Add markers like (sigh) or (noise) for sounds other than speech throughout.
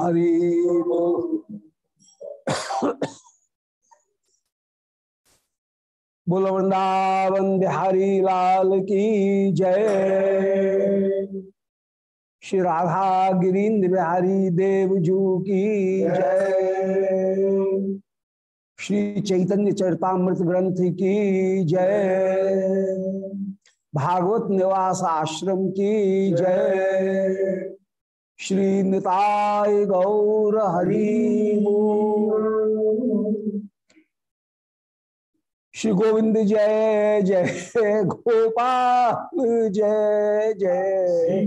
हरि बोल वृंदावन बिहारी लाल की जय। श्री राधा गिरीन्द्र बिहारी देवजू की जय। श्री चैतन्य चरतामृत ग्रंथ की जय। भागवत निवास आश्रम की जय। श्री निताय गौर हरि श्री गोविंद जय जय गोपाल जय जय।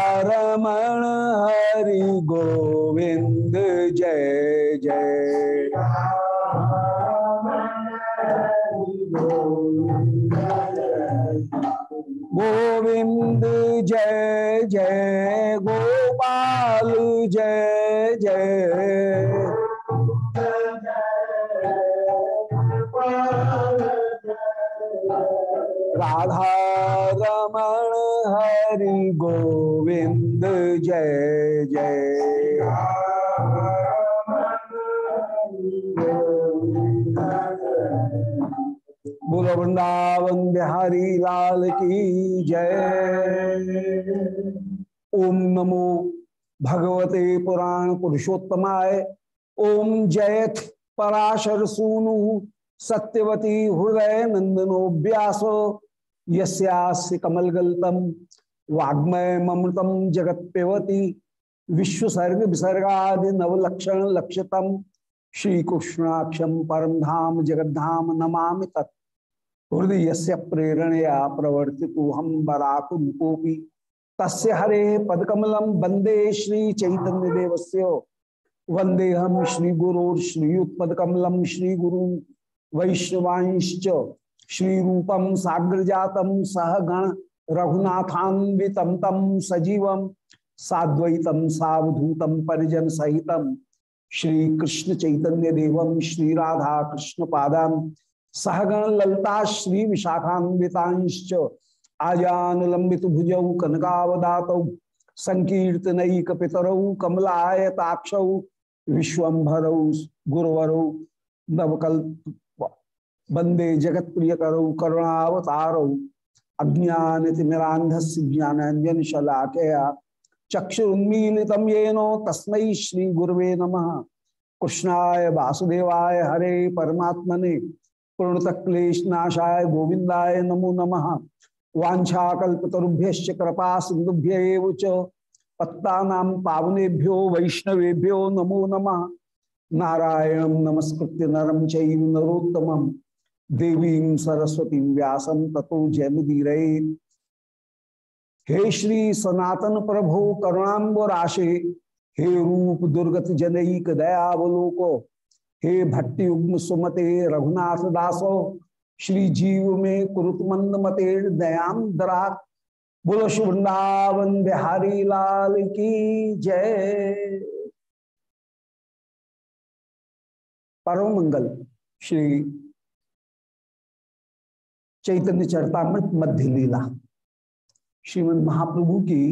हरि गोविंद जय जय। गोविंद जय जय। गोपाल जय जय। राधा रमण हरि गोविंद, जय जय। बोल, वृंदावन बिहारी लाल की जय। ओम नमो भगवते पुराण पुरुषोत्तमाय। ओम जयथ पराशर सूनु, सत्यवती हृदय नंदनो व्यासो। यस्यास्य कमलगल्तम वाग्मय ममृतम जगत पेवती विश्वसर्ग विसर्गादि नवलक्षण लक्षतम श्री कृष्णाक्षम परम धाम जगद्धाम नमामि तत्। हृदय से प्रेरणया प्रवर्ति हम बराकुपी तस्य हरे पदकमलम वंदे श्री चैतन्य देवस्य वंदे हम श्री श्री रूपम साग्र जातम सह गण रघुनाथान्वितम तम सजीवम साद्वैतम सावधूतम परिजन सहितम श्री कृष्ण चैतन्य देवम श्री राधा कृष्ण पादाम सहगण ललता श्री विशाखान्वितांश्च आजान लंबित भुजौ कनकावदात संकीर्तनक पितरौ कमलायताक्ष, विश्वभरौ, गुरुवरौ, नवकल्प वंदे जगत प्रिय करौ करुणावतारौ अज्ञानतिमिरांधस्य ज्ञानांजन शलाकया चक्षुन्मीलितम येनो तस्मै श्री गुरुवे नमः। कृष्णाय वासुदेवाय हरे परमात्मने, पूर्णतक्लेशनाशाय गोविंदाय नमो नम। वाछाकल्पतरुभ्य कृपा सिंधुभ्य पत्ता पावनेभ्यो, वैष्णवेभ्यो नमो नम। नारायण नमस्कृत्य नरम चैव नरोत्तम देवी सरस्वती व्यासम ततो जयमुदीर हे श्री सनातन प्रभो करुणाबो राशे हे रूप दुर्गत जनईक दयावलोको, हे भट्टी उग्म सुमते रघुनाथ दासो, श्री जीव में कुरुत मंद मते दयाम दरा। बोलो वृंदावन बिहारी लाल की जय। परम मंगल। श्री चैतन्य चरतामृत मध्य लीला। श्रीमद महाप्रभु की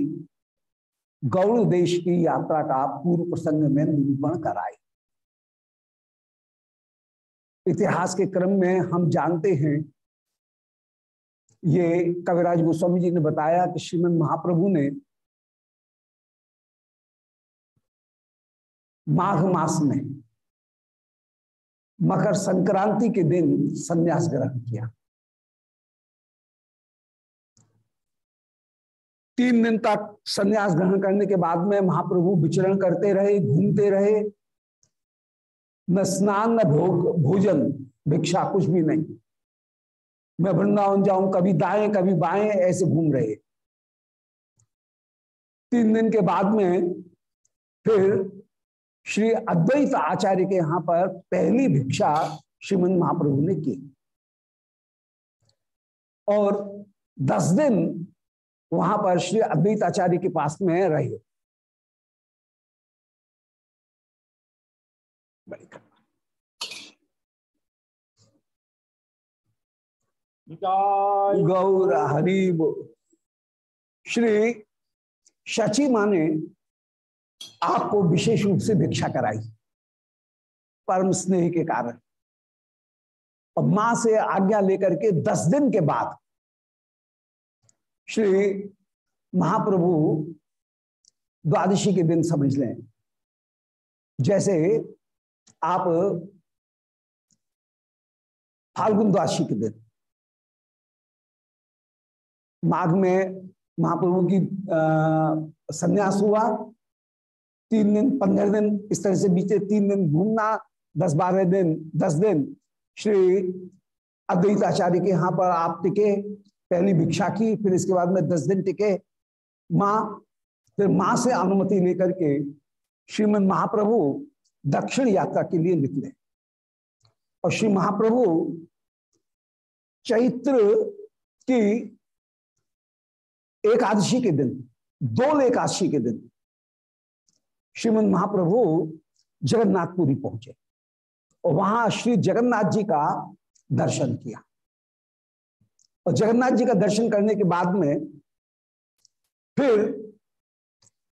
गौड़ देश की यात्रा का पूर्व प्रसंग में निरूपण कराए इतिहास के क्रम में हम जानते हैं, ये कविराज गोस्वामी जी ने बताया कि श्रीमद महाप्रभु ने माघ मास में मकर संक्रांति के दिन संन्यास ग्रहण किया। तीन दिन तक संन्यास ग्रहण करने के बाद में महाप्रभु विचरण करते रहे, घूमते रहे। न स्नान, न भोग, भोजन, भिक्षा, कुछ भी नहीं। मैं वृंदावन जाऊँ, कभी दाएँ, कभी बाएँ, ऐसे घूम रहे। तीन दिन के बाद में फिर श्री अद्वैत आचार्य के यहाँ पर पहली भिक्षा श्रीमद महाप्रभु ने की। और दस दिन वहाँ पर श्री अद्वैत आचार्य के पास में रहे। गौर हरीब श्री शची माँ ने आपको विशेष रूप से भिक्षा कराई परम स्नेह के कारण। और माँ से आज्ञा लेकर के दस दिन के बाद श्री महाप्रभु द्वादशी के दिन समझ लें। जैसे आप फाल्गुन द्वादशी के दिन, माघ में महाप्रभु की संन्यास हुआ, तीन दिन, पंद्रह दिन, इस तरह से बीते, तीन दिन घूमना, दस बारह दिन, दस दिन, श्री अद्वैत आचार्य के यहाँ पर आप टिके पहली भिक्षा की, फिर इसके बाद में दस दिन टिके। माँ, फिर माँ से अनुमति लेकर के श्रीमद महाप्रभु दक्षिण यात्रा के लिए निकले। और श्री महाप्रभु चैत्र की एकादशी के दिन दो एकादशी के दिन श्रीमद महाप्रभु जगन्नाथपुरी पहुँचे और वहाँ श्री जगन्नाथ जी का दर्शन किया। और जगन्नाथ जी का दर्शन करने के बाद में फिर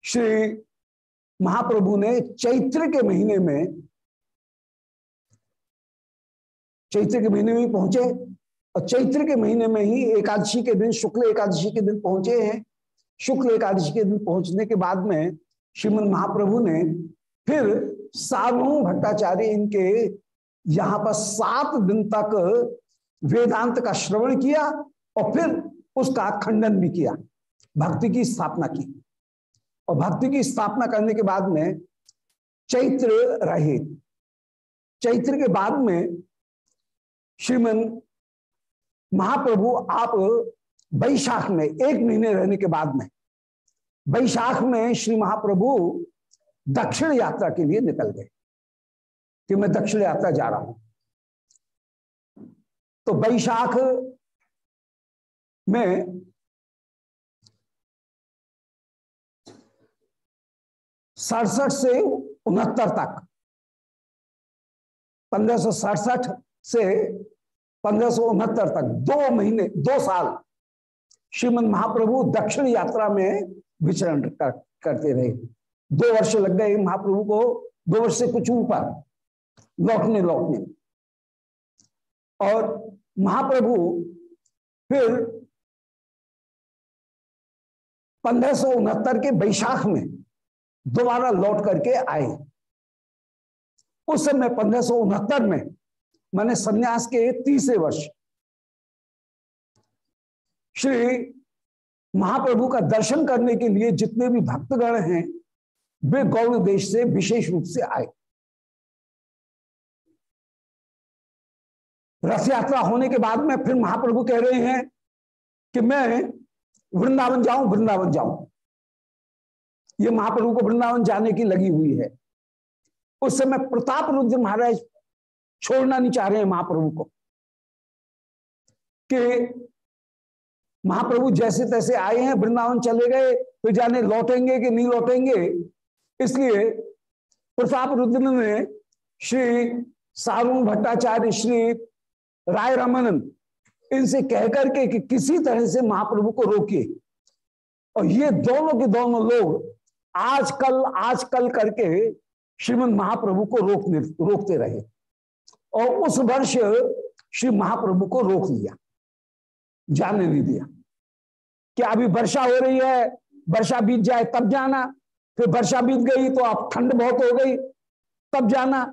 श्री महाप्रभु ने चैत्र के महीने में, चैत्र के महीने में पहुँचे और चैत्र के महीने में ही एकादशी के दिन, शुक्ल एकादशी के दिन पहुँचे हैं। शुक्ल एकादशी के दिन पहुँचने के बाद में श्रीमद महाप्रभु ने फिर सार्वभौम भट्टाचार्य इनके यहाँ पर सात दिन तक वेदांत का श्रवण किया और फिर उसका खंडन भी किया। भक्ति की स्थापना की। और भक्ति की स्थापना करने के बाद में चैत्र रहे। चैत्र के बाद में श्रीमन महाप्रभु आप वैशाख में, एक महीने रहने के बाद में, वैशाख में श्री महाप्रभु दक्षिण यात्रा के लिए निकल गए कि मैं दक्षिण यात्रा जा रहा हूँ। तो वैशाख में सड़सठ से उनहत्तर तक पंद्रह सौ सड़सठ से पंद्रह तक दो महीने दो साल श्रीमद महाप्रभु दक्षिण यात्रा में विचरण कर, करते रहे। दो वर्ष लग गए महाप्रभु को दो वर्ष से कुछ ऊपर लौटने लौटने। और महाप्रभु फिर पंद्रह के बैशाख में दोबारा लौट करके आए। उस समय पंद्रह में मैंने सन्यास के तीसरे वर्ष श्री महाप्रभु का दर्शन करने के लिए जितने भी भक्तगण हैं, वे गौड़ देश से विशेष रूप से आए। रथ यात्रा होने के बाद में फिर महाप्रभु कह रहे हैं कि मैं वृंदावन जाऊँ वृंदावन जाऊँ। ये महाप्रभु को वृंदावन जाने की लगी हुई है। उस समय प्रताप रुद्र महाराज छोड़ना नहीं चाह रहे हैं महाप्रभु को कि महाप्रभु जैसे तैसे आए हैं, वृंदावन चले गए, फिर जाने लौटेंगे कि नहीं लौटेंगे। इसलिए प्रताप रुद्र ने श्री सारुण भट्टाचार्य, श्री राय रामानंद इनसे कहकर के कि किसी तरह से महाप्रभु को रोकिए। और ये दोनों के दोनों लोग आज कल आज कल करके श्रीमद महाप्रभु को रोकने, रोकते रहे। और उस वर्ष श्री महाप्रभु को रोक लिया, जाने नहीं दिया। कि अभी वर्षा हो रही है? वर्षा बीत जाए तब जाना। फिर वर्षा बीत गई तो अब ठंड बहुत हो गई, तब जाना।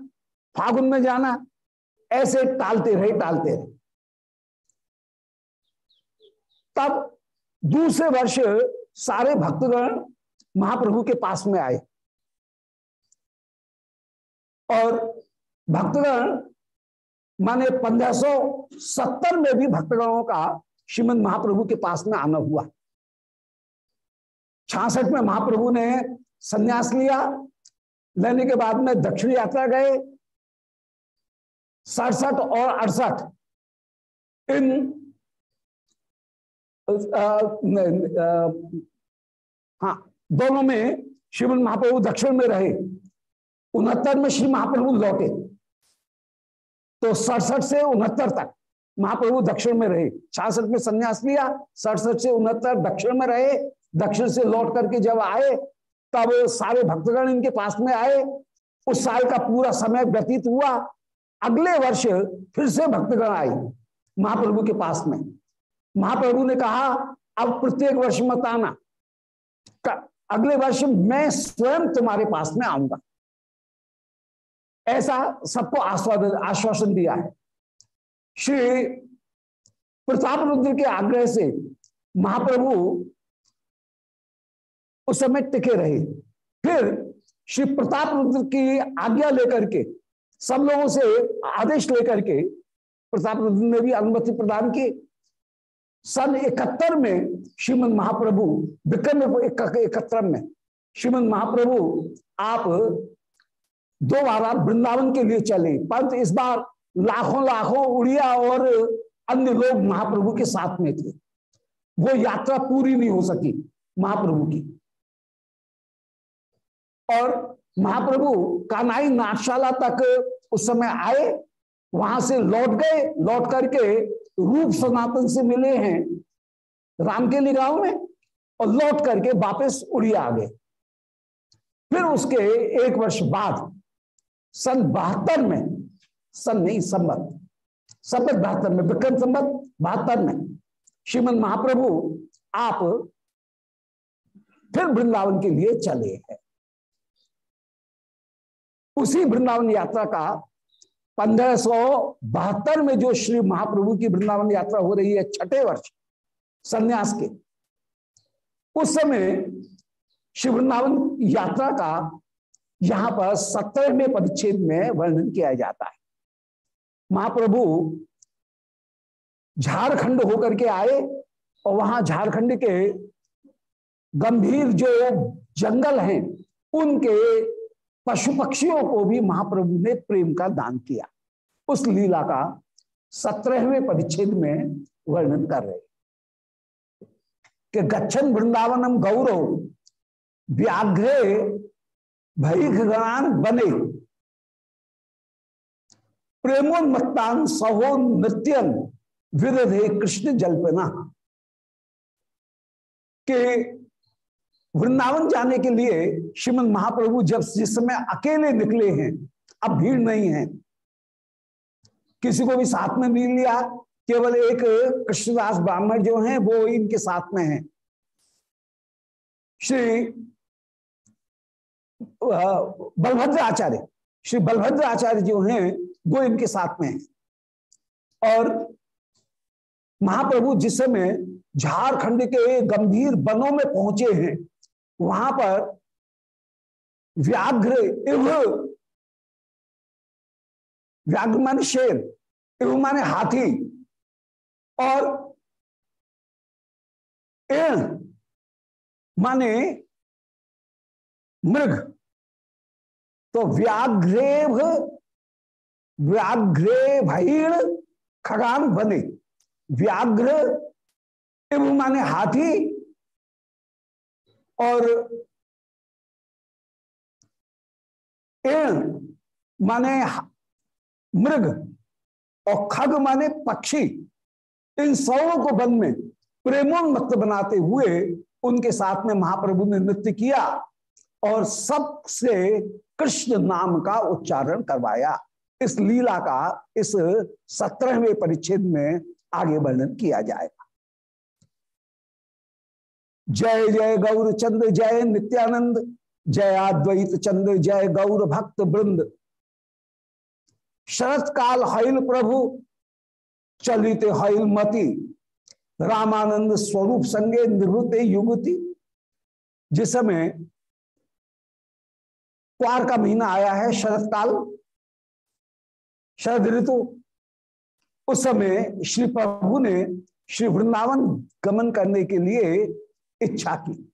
फागुन में जाना। ऐसे टालते रहे टालते रहे। तब दूसरे वर्ष सारे भक्तगण महाप्रभु के पास में आए। और भक्तगण, माने पंद्रह सौ सत्तर में भी भक्तगणों का श्रीमद महाप्रभु के पास में आना हुआ। छियासठ में महाप्रभु ने संन्यास लिया। लेने के बाद में दक्षिण यात्रा गए। सड़सठ और अड़सठ। इन हाँ दोनों में श्रीमद महाप्रभु दक्षिण में रहे, उनहत्तर में श्री महाप्रभु लौटे। तो सड़सठ से उनहत्तर तक महाप्रभु दक्षिण में रहे। छियासठ में संन्यास लिया, सड़सठ से उनहत्तर दक्षिण में रहे, दक्षिण से लौट करके जब आए, तब सारे भक्तगण इनके पास में आए। उस साल का पूरा समय व्यतीत हुआ अगले वर्ष फिर से भक्तगण आए महाप्रभु के पास में। महाप्रभु ने कहा, अब प्रत्येक वर्ष मत आना। अगले वर्ष मैं स्वयं तुम्हारे पास में आऊँगा। ऐसा सबको आस्वादन आश्वासन दिया है। श्री प्रताप रुद्र के आग्रह से महाप्रभु उस समय टिके रहे। फिर श्री प्रताप रुद्र की आज्ञा लेकर के सब लोगों से आदेश लेकर के प्रताप रुद्र ने भी अनुमति प्रदान की। सन इकहत्तर में श्रीमद महाप्रभु, विक्रम इकहत्तर में श्रीमद महाप्रभु, आप दो बार वृंदावन के लिए चले। परंतु इस बार लाखों लाखों उड़िया और अन्य लोग महाप्रभु के साथ में थे। वो यात्रा पूरी नहीं हो सकी महाप्रभु की। और महाप्रभु कानाई नाटशाला तक उस समय आए, वहाँ से लौट गए, लौट करके रूप सनातन से मिले हैं राम के गाँव में और लौट करके वापस उड़िया आ गए। फिर उसके एक वर्ष बाद सन बहत्तर में, सन नहीं संबत संबत बहत्तर में, विक्रम संबत बहत्तर में श्रीमद महाप्रभु आप फिर वृंदावन के लिए चले हैं। उसी वृंदावन यात्रा का पंद्रह में जो श्री महाप्रभु की वृंदावन यात्रा हो रही है छठे वर्ष संन्यास के, उस समय श्री वृंदावन यात्रा का यहाँ पर सत्रहवें परिच्छेद में वर्णन किया जाता है। महाप्रभु झारखंड होकर के आए और वहाँ झारखंड के गंभीर जो जंगल हैं, उनके पशु पक्षियों को भी महाप्रभु ने प्रेम का दान किया। उस लीला का सत्रहवें परिच्छेद में वर्णन कर रहे कि गच्छन वृंदावनम गौरव, व्याघ्रे भैगणान बने। प्रेमोन्मत्तान सहो नृत्यन विरधे कृष्ण जल्पना। के वृंदावन जाने के लिए श्रीमद महाप्रभु जब जिस समय अकेले निकले हैं, अब भीड़ नहीं है। किसी को भी साथ में नहीं लिया, केवल एक कृष्णदास ब्राह्मण जो हैं, वो इनके साथ में हैं। श्री बलभद्र आचार्य, श्री बलभद्र आचार्य जो हैं, वो इनके साथ में हैं। और महाप्रभु जिस समय झारखंड के गंभीर वनों में पहुँचे हैं वहाँ पर व्याघ्र इव व्याघ्र माने शेर इव माने हाथी, और एण माने मृग। तो व्याघ्रेभ व्याघ्रे भैड़ खगान बने। व्याघ्र इव माने हाथी और एण माने मृग और खग माने पक्षी, इन सौों को वन में प्रेमोन्मत्त बनाते हुए उनके साथ में महाप्रभु ने नृत्य किया और सबसे कृष्ण नाम का उच्चारण करवाया। इस लीला का इस सत्रहवें परिच्छेद में आगे वर्णन किया जाएगा जय जय गौर चंद्र जय नित्यानंद, जय अद्वैत चंद्र जय गौर भक्त वृंद। शरत काल हईल प्रभु, चलित हईल मति। रामानंद स्वरूप संगे निवृत्त युगति। जिस समय क्वार का महीना आया है शरत काल, शरद ऋतु, उस समय श्री प्रभु ने श्री वृंदावन गमन करने के लिए इच्छा की।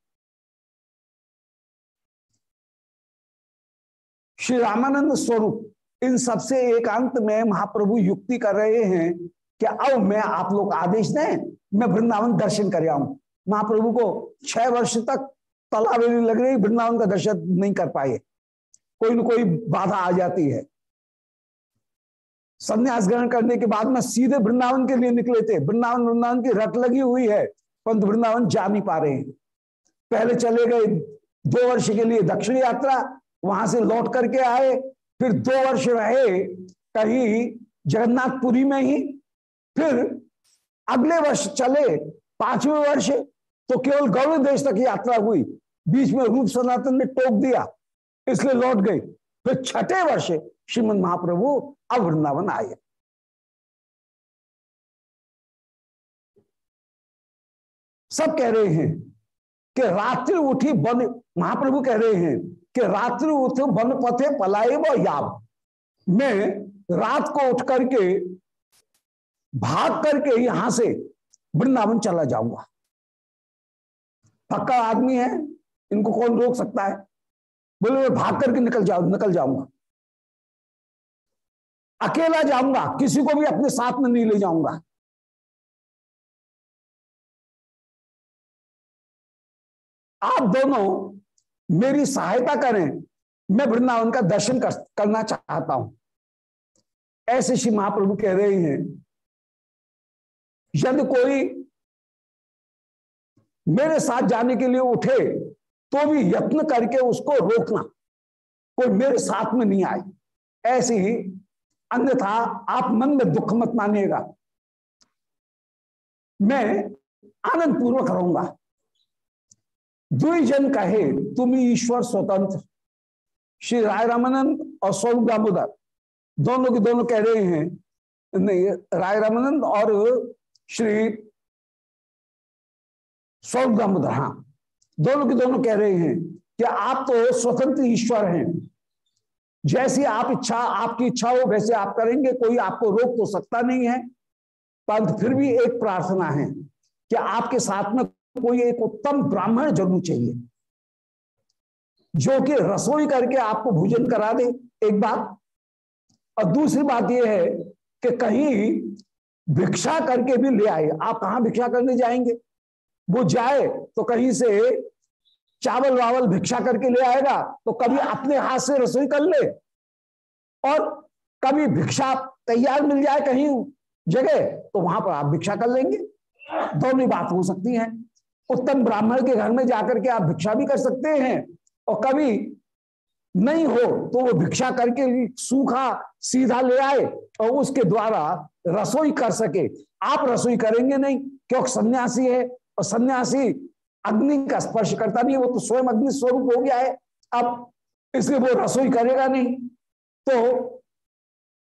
श्री रामानंद स्वरूप, इन सबसे एकांत में महाप्रभु युक्ति कर रहे हैं कि अब मैं आप लोग आदेश दें, मैं वृंदावन दर्शन कर आऊँ। महाप्रभु को छह वर्ष तक तलावेली लग रही, वृंदावन का दर्शन नहीं कर पाए। कोई न कोई बाधा आ जाती है। संन्यास ग्रहण करने के बाद में सीधे वृंदावन के लिए निकले थे। वृंदावन वृंदावन की रट लगी हुई है। परंतु वृंदावन जा नहीं पा रहे हैं। पहले चले गए दो वर्ष के लिए दक्षिण यात्रा, वहाँ से लौट करके आए, फिर दो वर्ष रहे कहीं जगन्नाथपुरी में ही, फिर अगले वर्ष चले पाँचवें वर्ष तो केवल गौरव देश तक यात्रा हुई। बीच में रूप सनातन ने टोक दिया, इसलिए लौट गए। फिर छठे वर्ष श्रीमद महाप्रभु अब वृंदावन आए। सब कह रहे हैं कि रात्रि उठी बन महाप्रभु कह रहे हैं कि रात्रि उठ बन पथे पलाए व याव। मैं रात को उठ करके, भाग करके यहाँ से वृंदावन चला जाऊँगा। पक्का आदमी है, इनको कौन रोक सकता है? बोले, मैं भाग करके निकल जाऊ, निकल जाऊँगा। अकेला जाऊँगा, किसी को भी अपने साथ में नहीं ले जाऊँगा। आप दोनों मेरी सहायता करें। मैं वृंदावन का दर्शन कर, करना चाहता हूँ। ऐसे श्री महाप्रभु कह रहे हैं यदि कोई मेरे साथ जाने के लिए उठे तो भी यत्न करके उसको रोकना कोई मेरे साथ में नहीं आए। ऐसे ही अन्यथा आप मन में दुख मत मानिएगा। मैं आनंद पूर्वक रहूँगा। द्विजन कहे तुम ईश्वर स्वतंत्र श्री राय रामानंद और स्वरूप दामोदर दोनों के दोनों कह रहे हैं नहीं राय रामानंद और श्री स्वरूप दामोदर हाँ दोनों के दोनों कह रहे हैं कि आप तो स्वतंत्र ईश्वर हैं जैसी आप इच्छा, आपकी इच्छा हो, वैसे आप करेंगे, कोई आपको रोक तो सकता नहीं है। परंतु फिर भी एक प्रार्थना है कि आपके साथ में कोई एक उत्तम ब्राह्मण ज़रूर चाहिए। जो कि रसोई करके आपको भोजन करा दे, एक बात। और दूसरी बात यह है कि कहीं भिक्षा करके भी ले आए। आप कहाँ भिक्षा करने जाएँगे? वो जाए तो कहीं से चावल वावल भिक्षा करके ले आएगा तो कभी अपने हाथ से रसोई कर ले। और कभी भिक्षा तैयार मिल जाए कहीं जगह तो वहाँ पर आप भिक्षा कर लेंगे। दोनों बात हो सकती है। उत्तम ब्राह्मण के घर में जाकर के आप भिक्षा भी कर सकते हैं। और कभी नहीं हो तो वो भिक्षा करके सूखा सीधा ले आए और उसके द्वारा रसोई कर सके। आप रसोई करेंगे नहीं, क्योंकि सन्यासी है और सन्यासी अग्नि का स्पर्श करता नहीं, वो तो स्वयं अग्नि स्वरूप हो गया है। अब इसलिए वो रसोई करेगा नहीं। तो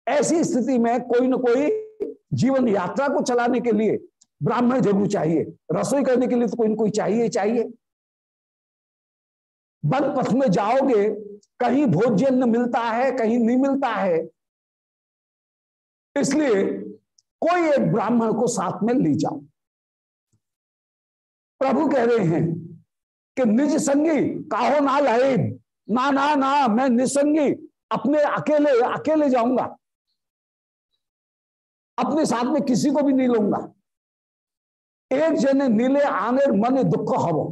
ऐसी स्थिति में कोई ना कोई जीवन यात्रा को चलाने के लिए ब्राह्मण ज़रूर चाहिए। रसोई करने के लिए तो कोई ना कोई चाहिए चाहिए। वन पथ में जाओगे, कहीं भोजन मिलता है, कहीं नहीं मिलता है। इसलिए कोई एक ब्राह्मण को साथ में ले जाओ। प्रभु कह रहे हैं कि निज संगी, काहो ना लहे, ना ना ना, मैं निसंगी, अपने अकेले अकेले जाऊँगा। अपने साथ में किसी को भी नहीं लूँगा। एक जने नीले आने मन दुख हवो।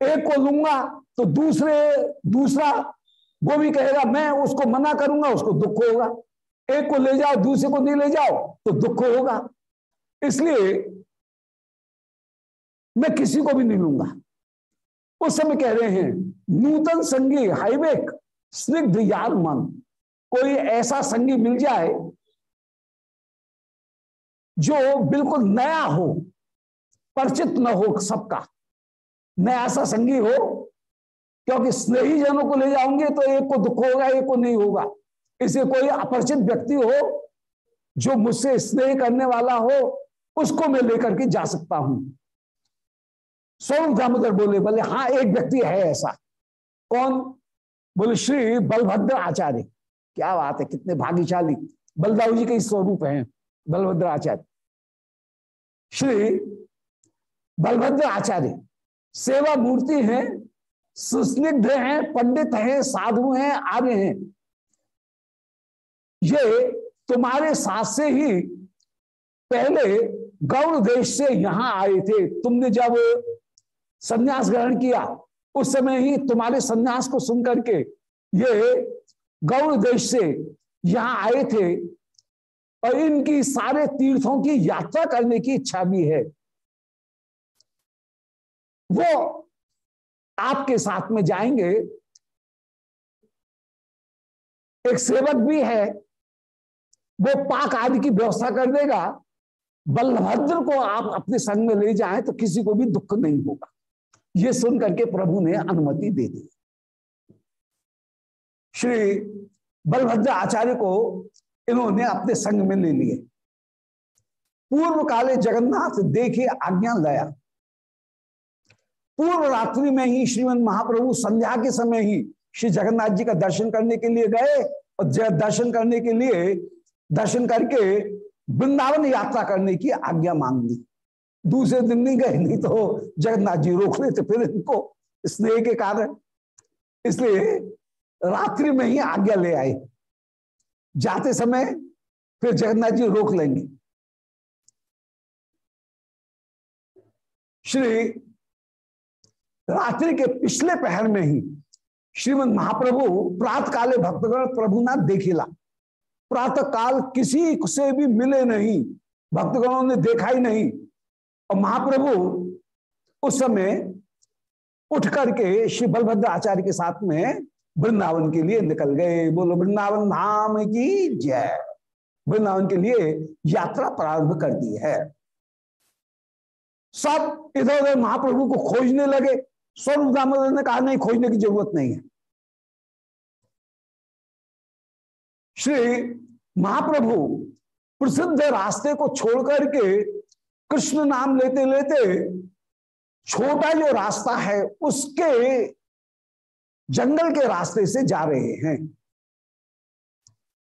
एक को लूँगा तो दूसरे, दूसरा वो भी कहेगा, मैं उसको मना करूँगा, उसको दुख होगा। एक को ले जाओ, दूसरे को नहीं ले जाओ तो दुख होगा। इसलिए मैं किसी को भी नहीं लूँगा। उस समय कह रहे हैं, नूतन संगी हाईवेक स्निग्ध यार मन। कोई ऐसा संगी मिल जाए जो बिल्कुल नया हो परिचित न हो सबका। नया ऐसा संगी हो, क्योंकि स्नेही जनों को ले जाऊँगे तो एक को दुख होगा, एक को नहीं होगा। इसे कोई अपरिचित व्यक्ति हो, जो मुझसे स्नेह करने वाला हो, उसको मैं लेकर के जा सकता हूँ। स्वरूप दामोदर बोले बोले हाँ एक व्यक्ति है ऐसा। कौन? बोले, श्री बलभद्र आचार्य। क्या बात है, कितने भाग्यशाली। बलदाऊ जी के स्वरूप हैं बलभद्र आचार्य। श्री बलभद्र आचार्य, सेवा मूर्ति हैं, सुस्निग्ध हैं, पंडित हैं, साधु हैं, आर्य हैं। ये तुम्हारे साथ से ही पहले गौड़ देश से यहाँ आए थे। तुमने जब संन्यास ग्रहण किया, उस समय ही तुम्हारे संन्यास को सुन करके ये गौड़ देश से यहाँ आए थे और इनकी सारे तीर्थों की यात्रा करने की इच्छा भी है। वो आपके साथ में जाएँगे। एक सेवक भी है, वो पाक आदि की व्यवस्था कर देगा। बलभद्र को आप अपने संग में ले जाएँ तो किसी को भी दुख नहीं होगा। ये सुन करके प्रभु ने अनुमति दे दी। श्री बलभद्र आचार्य को इन्होंने अपने संग में ले लिए। पूर्व काले जगन्नाथ देखे आज्ञा लया। पूर्व रात्रि में ही श्रीमद महाप्रभु संध्या के समय ही श्री जगन्नाथ जी का दर्शन करने के लिए गए और दर्शन करने के लिए दर्शन करके वृंदावन यात्रा करने की आज्ञा मांग ली। दूसरे दिन नहीं गए, नहीं तो जगन्नाथ जी रोक लेते फिर इनको स्नेह के कारण। इसलिए रात्रि में ही आज्ञा ले आए। जाते समय फिर जगन्नाथ जी रोक लेंगे। श्री रात्रि के पिछले पहर में ही श्रीमद महाप्रभु प्रात काले भक्तगण प्रभुनाथ देखिला। प्रातः काल किसी से भी मिले नहीं, भक्तगणों ने देखा ही नहीं। और महाप्रभु उस समय उठ करके श्री बलभद्र आचार्य के साथ में वृंदावन के लिए निकल गए। बोलो, वृंदावन धाम की जय। वृंदावन के लिए यात्रा प्रारंभ कर दी है। सब इधर उधर महाप्रभु को खोजने लगे। स्वरूप दामोदर ने कहा, नहीं, खोजने की ज़रूरत नहीं है। श्री महाप्रभु प्रसिद्ध रास्ते को छोड़ करके कृष्ण नाम लेते लेते छोटा जो रास्ता है, उसके जंगल के रास्ते से जा रहे हैं।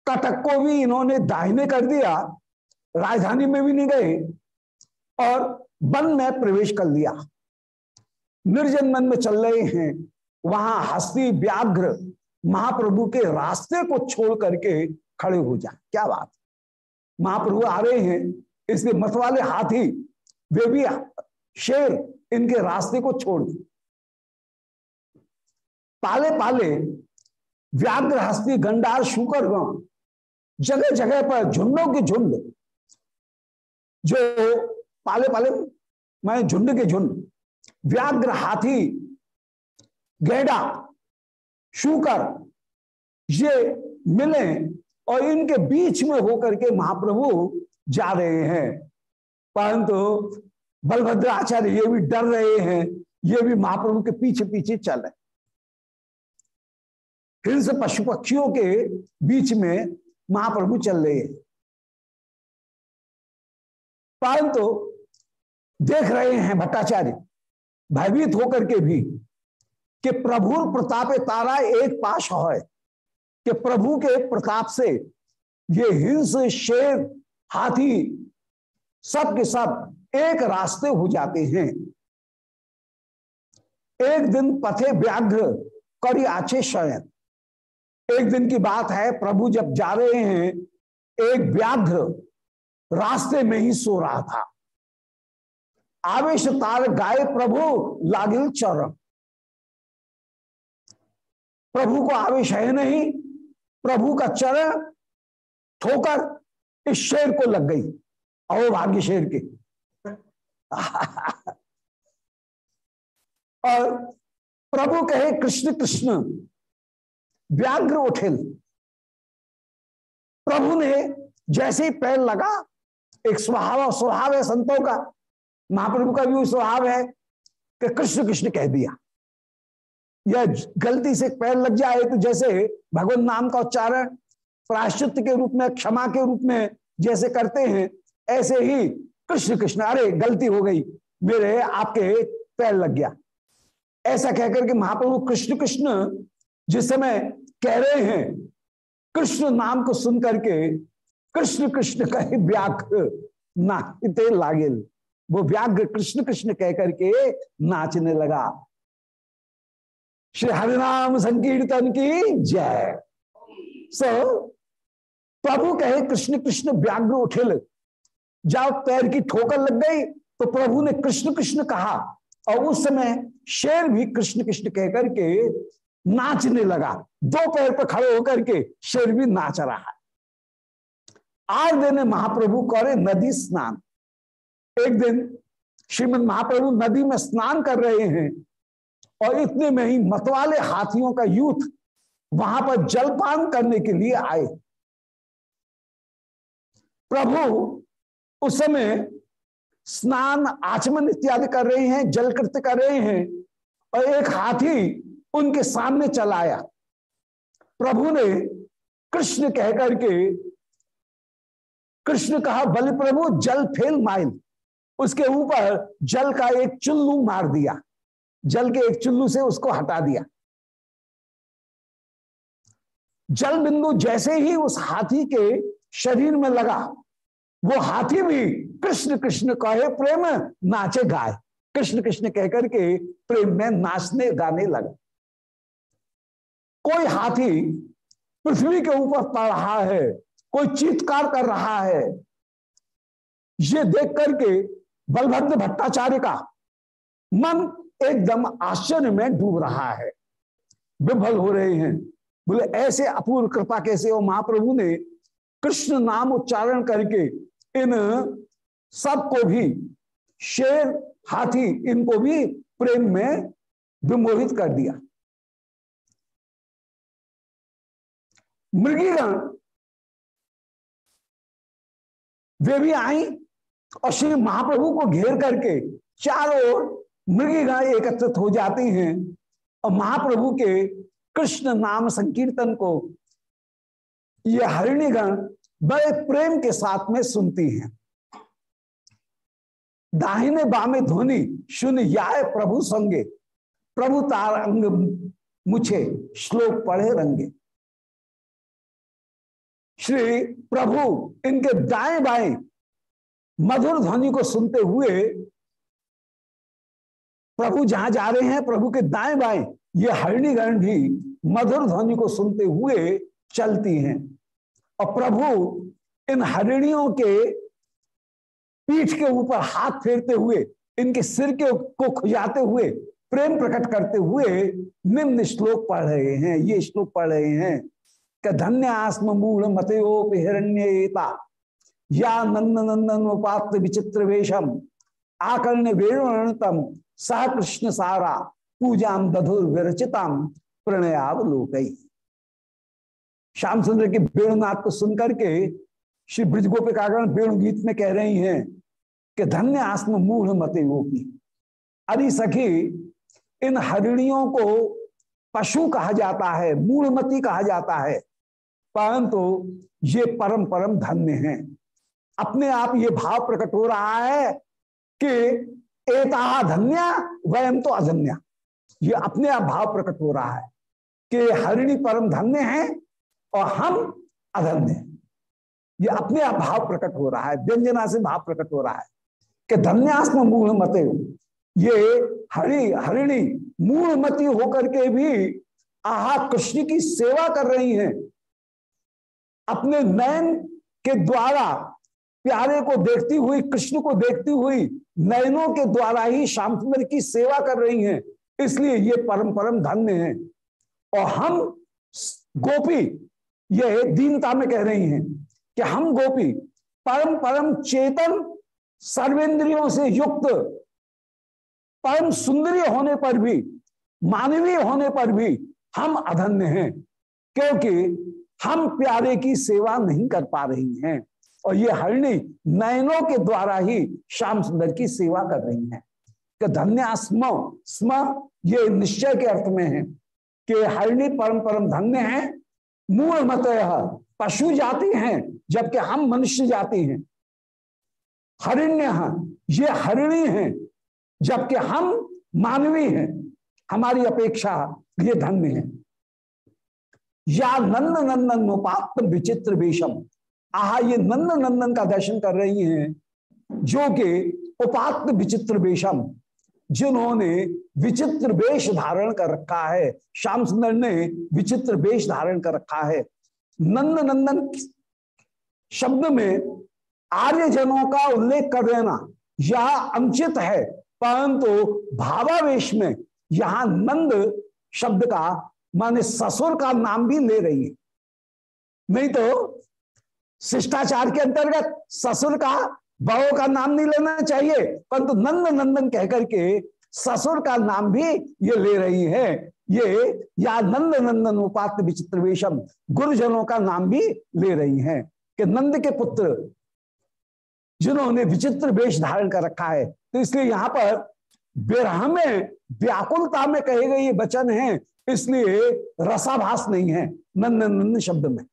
कटक को भी इन्होंने दाहिने कर दिया, राजधानी में भी नहीं गए, और वन में प्रवेश कर लिया। निर्जन मन में चल रहे हैं। वहाँ हस्ती व्याघ्र महाप्रभु के रास्ते को छोड़ करके खड़े हो जाए। क्या बात? महाप्रभु आ रहे हैं, इसलिए मत वाले हाथी, वे भी शेर इनके रास्ते को छोड़ दी। पाले पाले व्याघ्र हस्ती गंडार शुकर जगह जगह पर झुंडों के झुंड, जो पाले पाले मैं झुंड के झुंड व्याघ्र हाथी, गैडा, शुकर, ये मिले और इनके बीच में होकर के महाप्रभु जा रहे हैं। परंतु बलभद्र आचार्य ये भी डर रहे हैं, ये भी महाप्रभु के पीछे पीछे चल रहे हिंस पशु पक्षियों के बीच में महाप्रभु चल रहे हैं। परंतु देख रहे हैं भट्टाचार्य भयभीत होकर के भी कि प्रभु प्रताप तारा एक पाश है, कि प्रभु के प्रताप से ये हिंस, शेर, हाथी सब के सब एक रास्ते हो जाते हैं। एक दिन पथे व्याघ्र करी आचे शयन। एक दिन की बात है, प्रभु जब जा रहे हैं, एक व्याघ्र रास्ते में ही सो रहा था। आवेश तार गाय प्रभु लागिल चरण प्रभु को आवेश है नहीं, प्रभु का चरण ठोकर इस शेर को लग गई, अहो भाग्य शेर के। (laughs) और प्रभु कहे, कृष्ण कृष्ण, व्याघ्र उठेल। प्रभु ने जैसे ही पैर लगा, एक स्वभाव स्वभाव है संतों का महाप्रभु का भी स्वभाव है कि कृष्ण कृष्ण कह दिया। या गलती से पैर लग जाए तो जैसे भगवान नाम का उच्चारण प्राश्चित के रूप में, क्षमा के रूप में जैसे करते हैं, ऐसे ही कृष्ण कृष्ण, अरे गलती हो गई, मेरे आपके पैर लग गया। ऐसा कहकर के महाप्रभु कृष्ण कृष्ण जिस समय कह रहे हैं, कृष्ण नाम को सुन करके कृष्ण कृष्ण कहे व्याघ्र नाचते लागेल वो व्याघ्र कृष्ण कृष्ण कह करके नाचने लगा। श्री हरिनाम संकीर्तन की जय। सो so, प्रभु कहे कृष्ण कृष्ण व्याघ्र उठिल। जब पैर की ठोकर लग गई। तो प्रभु ने कृष्ण कृष्ण कहा और उस समय शेर भी कृष्ण कृष्ण कह करके नाचने लगा। दो पैर पर खड़े होकर के शेर भी नाच रहा है। आज दिन महाप्रभु करे नदी स्नान। एक दिन श्रीमद महाप्रभु नदी में स्नान कर रहे हैं और इतने में ही मतवाले हाथियों का यूथ वहाँ पर जलपान करने के लिए आए। प्रभु उस समय स्नान, आचमन इत्यादि कर रहे हैं, जल कृत्य कर रहे हैं और एक हाथी उनके सामने चलाया प्रभु ने कृष्ण कह करके कृष्ण कहा, बलि प्रभु, जल फेल माइल। उसके ऊपर जल का एक चुल्लू मार दिया। जल के एक चुल्लू से उसको हटा दिया। जल बिंदु जैसे ही उस हाथी के शरीर में लगा, वो हाथी भी कृष्ण कृष्ण कहे, प्रेम, नाचे गाए कृष्ण कृष्ण कहकर के प्रेम में नाचने गाने लगा। कोई हाथी पृथ्वी के ऊपर पड़ रहा है, कोई चीतकार कर रहा है, ये देख करके बलभद्र भट्टाचार्य का मन एकदम आश्चर्य में डूब रहा है। विफल हो रहे हैं। बोले, ऐसे अपूर्व कृपा कैसे हो? महाप्रभु ने कृष्ण नाम उच्चारण करके इन सबको भी, शेर, हाथी, इनको भी प्रेम में विमोहित कर दिया। मृगीगण, वे भी आई और श्री महाप्रभु को घेर करके चारों ओर मृगीगण एकत्रित हो जाती हैं और महाप्रभु के कृष्ण नाम संकीर्तन को ये हरिणीगण बड़े प्रेम के साथ में सुनती हैं। दाहिने बामे ध्वनि, सुन याय प्रभु संगे, प्रभु तारंग मुझे, श्लोक पढ़े रंगे। श्री प्रभु इनके दाएँ बाएँ मधुर ध्वनि को सुनते हुए प्रभु जहाँ जा रहे हैं, प्रभु के दाएँ बाएँ, ये हरिणीगण भी मधुर ध्वनि को सुनते हुए चलती हैं। और प्रभु इन हरिणियों के पीठ के ऊपर हाथ फेरते हुए, इनके सिर के को खुजाते हुए, प्रेम प्रकट करते हुए निम्न श्लोक पढ़ रहे हैं। ये श्लोक पढ़ रहे हैं धन्य आस्म मूल हिरण्यता। या नंद नंदन उपात विचित्र वेशम आकर्ण वेणुतम सह कृष्ण सारा। पूजाम दधुर विरचिताम प्रणयावलोक। श्याम सुंदर के वेणुनाथ को सुनकर के श्री ब्रज गोपिकागण वेणु गीत में कह रही हैं कि धन्य आत्म मूढ़ मते गोपी। अरे सखी, इन हरिणियों को पशु कहा जाता है, मूढ़मती कहा जाता है, परंतु ये परम परम धन्य हैं। अपने आप ये भाव प्रकट हो रहा है कि एता धन्या वयम तो अधन्या ये अपने आप भाव प्रकट हो रहा है कि हरिणी परम धन्य है और हम अधन्य ये अपने आप भाव प्रकट हो रहा है, व्यंजना से भाव प्रकट हो रहा है कि धन्यास्म मूल मते ये हरि, हरिणी मूलमती होकर के भी आहा कृष्ण की सेवा कर रही हैं। अपने नयन के द्वारा प्यारे को देखती हुई, कृष्ण को देखती हुई नयनों के द्वारा ही श्याम सुंदर की सेवा कर रही हैं। इसलिए ये परम परम धन्य है। और हम गोपी, ये दीनता में कह रही हैं कि हम गोपी, परम परम चेतन सर्वेंद्रियों से युक्त, परम सुंदरी होने पर भी, मानवीय होने पर भी हम अधन्य हैं, क्योंकि हम प्यारे की सेवा नहीं कर पा रही हैं। और ये हरिणी नयनों के द्वारा ही श्याम सुंदर की सेवा कर रही है। कि धन्य स्म स्म ये निश्चय के अर्थ में है कि हरिणी परम परम धन्य है। मूल मत पशु जाति हैं, जबकि हम मनुष्य जाति हैं। हरिण्य है ये हरिणी हैं, जबकि हम मानवी हैं। हमारी अपेक्षा ये धन्य है। या नंद नंदन उपात विचित्र वेशम आहा, ये नंद नंदन का दर्शन कर रही हैं, जो कि उपात्त विचित्र वेशम, जिन्होंने विचित्र वेश धारण कर रखा है। श्याम सुंदर ने विचित्र वेश धारण कर रखा है। नंद नंदन शब्द में आर्य जनों का उल्लेख कर देना, यह अनुचित है, परंतु भावावेश में यहाँ नंद शब्द का, माने ससुर का नाम भी ले रही है। नहीं तो शिष्टाचार के अंतर्गत ससुर का, बहु का नाम नहीं लेना चाहिए। परंतु नंद नंदन कहकर के ससुर का नाम भी ये ले रही है। ये या नंद नंदन उपात विचित्र वेशम गुरुजनों का नाम भी ले रही हैं कि नंद के पुत्र जिन्होंने विचित्र वेश धारण कर रखा है। तो इसलिए यहाँ पर विरह में, व्याकुलता में कहे गए ये वचन है, इसलिए रसाभास नहीं है नंद नंद शब्द में।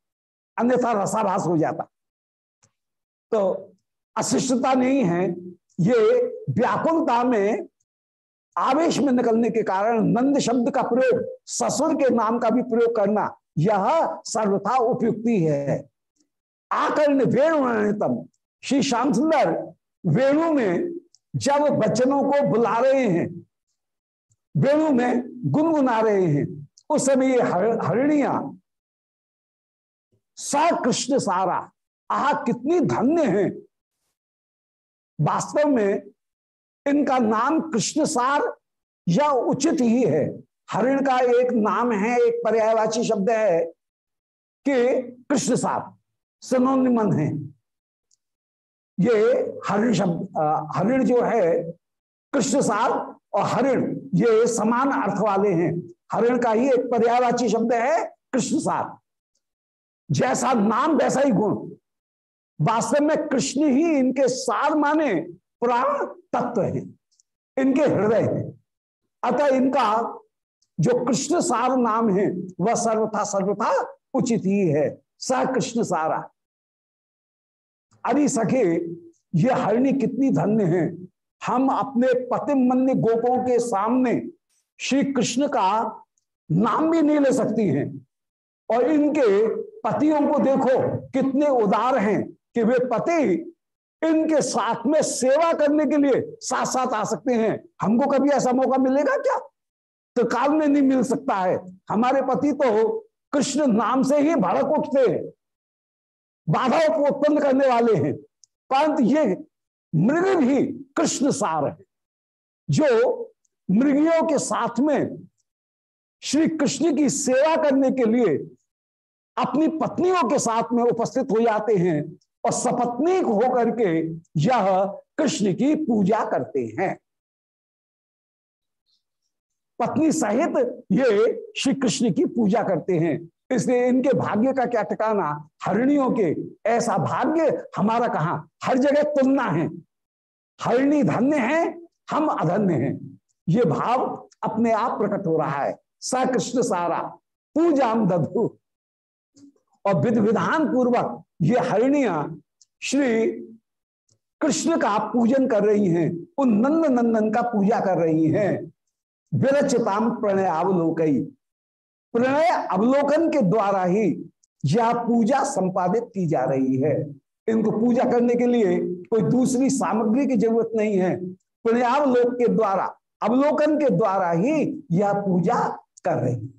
अन्यथा रसाभास हो जाता। तो अशिष्टता नहीं है, ये व्याकुलता में आवेश में निकलने के कारण नंद शब्द का प्रयोग, ससुर के नाम का भी प्रयोग करना, यह सर्वथा उपयुक्ति है। आकर्ण वेणुतम श्री श्याम सुंदर, वेणु में जब बच्चनों को बुला रहे हैं, वेणु में गुनगुना रहे हैं, उस समय ये हरणिया स कृष्ण सारा। आह, कितनी धन्य है। वास्तव में इनका नाम कृष्ण सार या उचित ही है। हरिण का एक नाम है, एक पर्यायवाची शब्द है कि कृष्ण सार सिनोनिमन है। ये हरिण शब्द हरिण जो है, कृष्ण सार और हरिण, ये समान अर्थ वाले हैं। हरिण का ही एक पर्यावाची शब्द है, कृष्ण सार। जैसा नाम वैसा ही गुण। वास्तव में कृष्ण ही इनके सार माने पुराण तत्व है, इनके हृदय है। अतः इनका जो कृष्ण सार नाम है, वह सर्वथा सर्वथा उचित ही है, स कृष्ण सारा। अरे सखे, ये हरणी कितनी धन्य है। हम अपने पतिमन्य गोपों के सामने श्री कृष्ण का नाम भी नहीं ले सकती हैं और इनके पतियों को देखो, कितने उदार हैं कि वे पति इनके साथ में सेवा करने के लिए साथ साथ आ सकते हैं। हमको कभी ऐसा मौका मिलेगा क्या? तो काल में नहीं मिल सकता है। हमारे पति तो कृष्ण नाम से ही भड़क उठते हैं बाधाओं को उत्पन्न करने वाले हैं। परंतु ये मृग भी कृष्ण सार है, जो मृगियों के साथ में श्री कृष्ण की सेवा करने के लिए अपनी पत्नियों के साथ में उपस्थित हो जाते हैं और सपत्नीक होकर के यह कृष्ण की पूजा करते हैं। पत्नी सहित ये श्री कृष्ण की पूजा करते हैं। इसलिए इनके भाग्य का क्या ठिकाना? हरणियों के। ऐसा भाग्य हमारा कहा? हर जगह तुलना है। हरणी धन्य है, हम अधन्य हैं। ये भाव अपने आप प्रकट हो रहा है। स कृष्ण सारा पूजाम दधु। और विध विधान पूर्वक ये हरणिया श्री कृष्ण का पूजन कर रही हैं, उन नंद नंदन का पूजा कर रही हैं। विरचिताम प्रणय अवलोकई। प्रणय अवलोकन के द्वारा ही यह पूजा संपादित की जा रही है। इनको पूजा करने के लिए कोई दूसरी सामग्री की ज़रूरत नहीं है। प्रणयावलोक के द्वारा, अवलोकन के द्वारा ही यह पूजा कर रही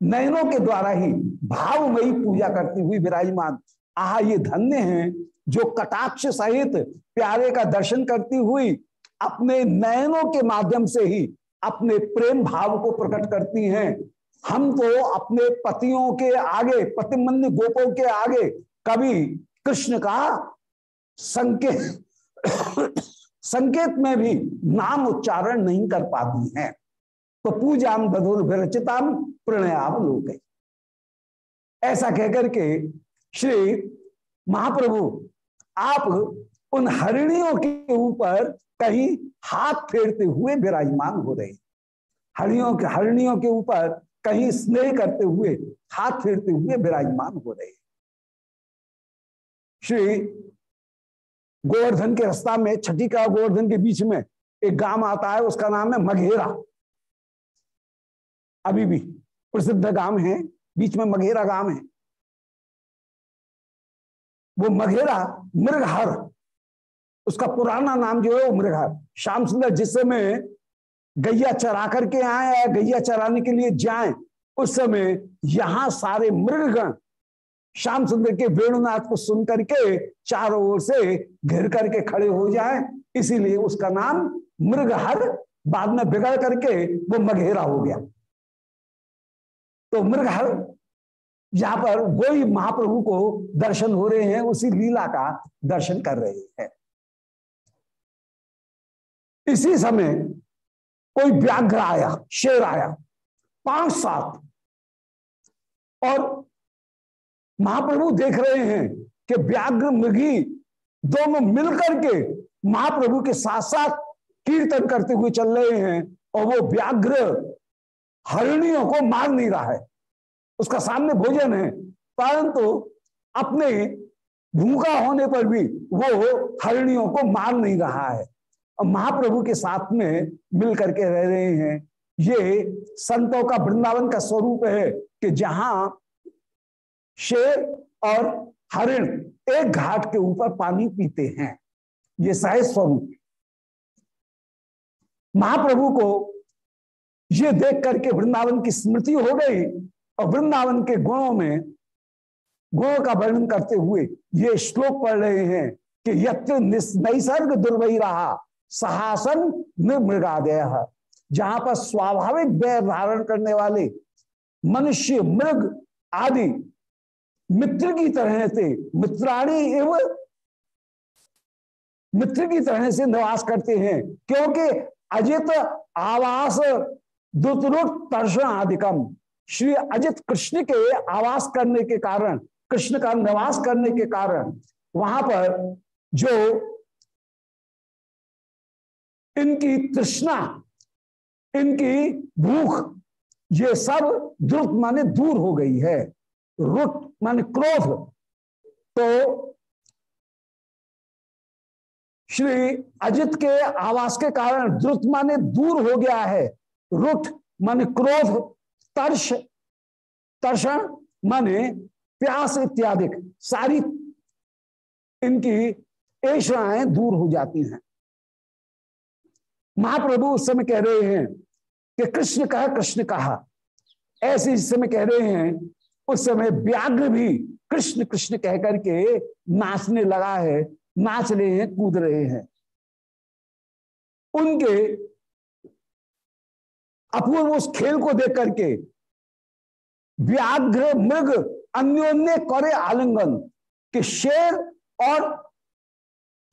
नयनों के द्वारा ही भावमयी पूजा करती हुई विराजमान। आह, ये धन्य हैं जो कटाक्ष सहित प्यारे का दर्शन करती हुई अपने नयनों के माध्यम से ही अपने प्रेम भाव को प्रकट करती हैं। हम तो अपने पतियों के आगे, पतिमन्य गोपों के आगे कभी कृष्ण का संकेत संकेत में भी नाम उच्चारण नहीं कर पाती हैं। तो पूजा बधुर विरचिताम प्रणयाम लोग ऐसा कहकर के श्री महाप्रभु, आप उन हरिणियों के ऊपर कहीं हाथ फेरते हुए विराजमान हो रहे हरिणियों के हरिणियों के ऊपर कहीं स्नेह करते हुए, हाथ फेरते हुए विराजमान हो रहे श्री गोवर्धन के रास्ता में, छठी का गोवर्धन के बीच में एक गाँव आता है, उसका नाम है मघेरा। अभी भी प्रसिद्ध गाँव है, बीच में मघेरा गाँव है। वो मघेरा मृगहर, उसका पुराना नाम जो है वो मृगहर। श्याम सुंदर जिस समय गैया चरा करके आए या गैया चराने के लिए जाए, उस समय यहाँ सारे मृगगण श्याम सुंदर के वेणुनाथ को सुन करके चारों ओर से घिर करके खड़े हो जाए, इसीलिए उसका नाम मृगहर बाद में बिगड़ करके वो मघेरा हो गया। तो मृगहर यहाँ पर वही महाप्रभु को दर्शन हो रहे हैं, उसी लीला का दर्शन कर रहे हैं। इसी समय कोई व्याघ्र आया, शेर आया, पाँच सात, और महाप्रभु देख रहे हैं कि व्याघ्र, मृगी दोनों मिलकर के महाप्रभु के साथ साथ कीर्तन करते हुए चल रहे हैं, और वो व्याघ्र हरणियों को मार नहीं रहा है। उसका सामने भोजन है। परंतु अपने भूखा होने पर भी वो हरणियों को मार नहीं रहा है। और महाप्रभु के साथ में मिल करके रह रहे हैं। ये संतों का वृंदावन का स्वरूप है कि जहाँ शेर और हरिण एक घाट के ऊपर पानी पीते हैं। ये सहज स्वरूप महाप्रभु को ये देख करके वृंदावन की स्मृति हो गई और वृंदावन के गुणों में, गुणों का वर्णन करते हुए ये श्लोक पढ़ रहे हैं कि यत्र नैसर्ग दुर्वही रहा सहासन निर्मृगादय। जहाँ पर स्वाभाविक व्यय धारण करने वाले मनुष्य, मृग आदि मित्र की तरह से, मित्राणी एवं मित्र की तरह से निवास करते हैं, क्योंकि अजित आवास दुतरुट दर्शन आदिकम श्री अजित कृष्ण के आवास करने के कारण, कृष्ण का निवास करने के कारण, वहाँ पर जो इनकी तृष्णा, इनकी भूख, ये सब द्रुत माने दूर हो गई है। रुट माने क्रोध। तो श्री अजित के आवास के कारण द्रुत माने दूर हो गया है। रुट माने क्रोध, तर्श, तर्षण माने प्यास इत्यादि सारी इनकी ऐशाएँ दूर हो जाती हैं। महाप्रभु उस समय कह रहे हैं कि कृष्ण कहा कृष्ण कहा। ऐसे इस समय कह रहे हैं, उस समय व्याघ्र भी कृष्ण कृष्ण कह करके नाचने लगा है, नाच रहे हैं, कूद रहे हैं। उनके अपूर्व उस खेल को देख करके व्याघ्र, मृग, अन्योन्य, करे, आलिंगन के शेर और